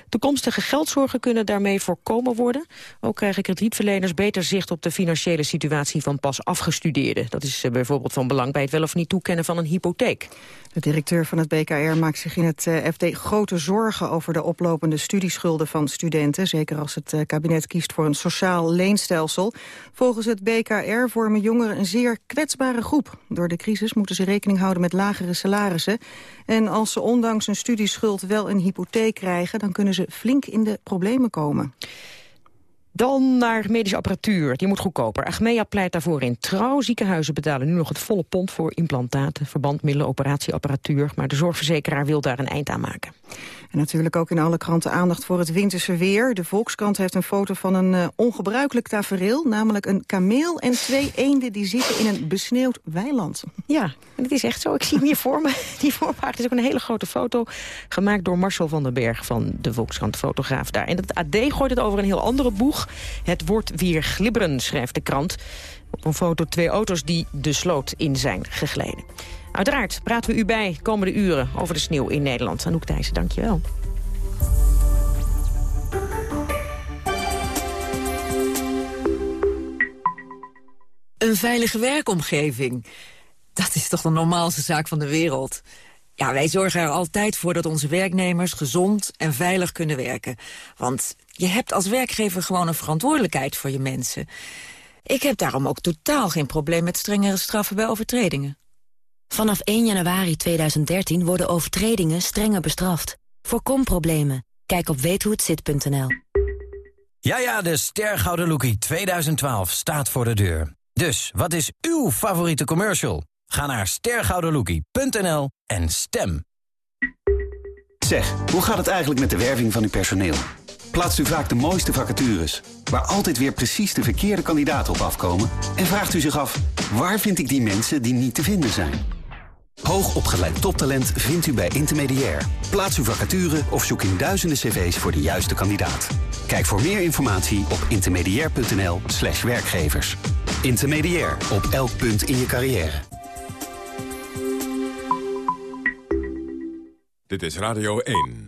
Toekomstige geldzorgen kunnen daarmee voorkomen worden. Ook krijgen kredietverleners beter zicht op de financiële situatie van pas afgestudeerden. Dat is eh, bijvoorbeeld van belang bij het wel of niet toekennen van een hypotheek. De directeur van het BKR maakt zich in het eh, FD grote zorgen over de oplopende studieschulden van studenten. Zeker als het eh, kabinet kiest voor een sociaal leenstelsel. Volgens het BKR vormen jongeren een zeer kwetsbare groep. Door de crisis moeten ze rekening houden met lagere salarissen. En als ze ondanks een studieschuld wel een hypotheek krijgen... dan kunnen ze flink in de problemen komen. Dan naar medische apparatuur. Die moet goedkoper. Achmea pleit daarvoor in trouw. Ziekenhuizen betalen nu nog het volle pond voor implantaten, verbandmiddelen, operatieapparatuur. Maar de zorgverzekeraar wil daar een eind aan maken. En natuurlijk ook in alle kranten aandacht voor het winterse weer. De Volkskrant heeft een foto van een uh, ongebruikelijk tafereel. Namelijk een kameel en twee eenden die zitten in een besneeuwd weiland. Ja, en het is echt zo. Ik zie hem hier voor me. *laughs* Die voorpagina is ook een hele grote foto. Gemaakt door Marcel van den Berg van de Volkskrant, fotograaf daar. En het AD gooit het over een heel andere boeg. Het wordt weer glibberen, schrijft de krant. Op een foto twee auto's die de sloot in zijn gegleden. Uiteraard praten we u bij komende uren over de sneeuw in Nederland. Anouk Thijssen, dank je wel. Een veilige werkomgeving. Dat is toch de normaalste zaak van de wereld. Ja, wij zorgen er altijd voor dat onze werknemers gezond en veilig kunnen werken. Want je hebt als werkgever gewoon een verantwoordelijkheid voor je mensen. Ik heb daarom ook totaal geen probleem met strengere straffen bij overtredingen. Vanaf 1 januari 2013 worden overtredingen strenger bestraft. Voorkom problemen. Kijk op weethohetzit.nl. Ja, ja, de Stergouden Lookie 2012 staat voor de deur. Dus, wat is uw favoriete commercial? Ga naar stergoudenlookie.nl en stem. Zeg, hoe gaat het eigenlijk met de werving van uw personeel? Plaatst u vaak de mooiste vacatures, waar altijd weer precies de verkeerde kandidaten op afkomen? En vraagt u zich af, waar vind ik die mensen die niet te vinden zijn? Hoogopgeleid toptalent vindt u bij Intermediair. Plaats uw vacature of zoek in duizenden cv's voor de juiste kandidaat. Kijk voor meer informatie op intermediair.nl slash werkgevers. Intermediair, op elk punt in je carrière. Dit is Radio 1.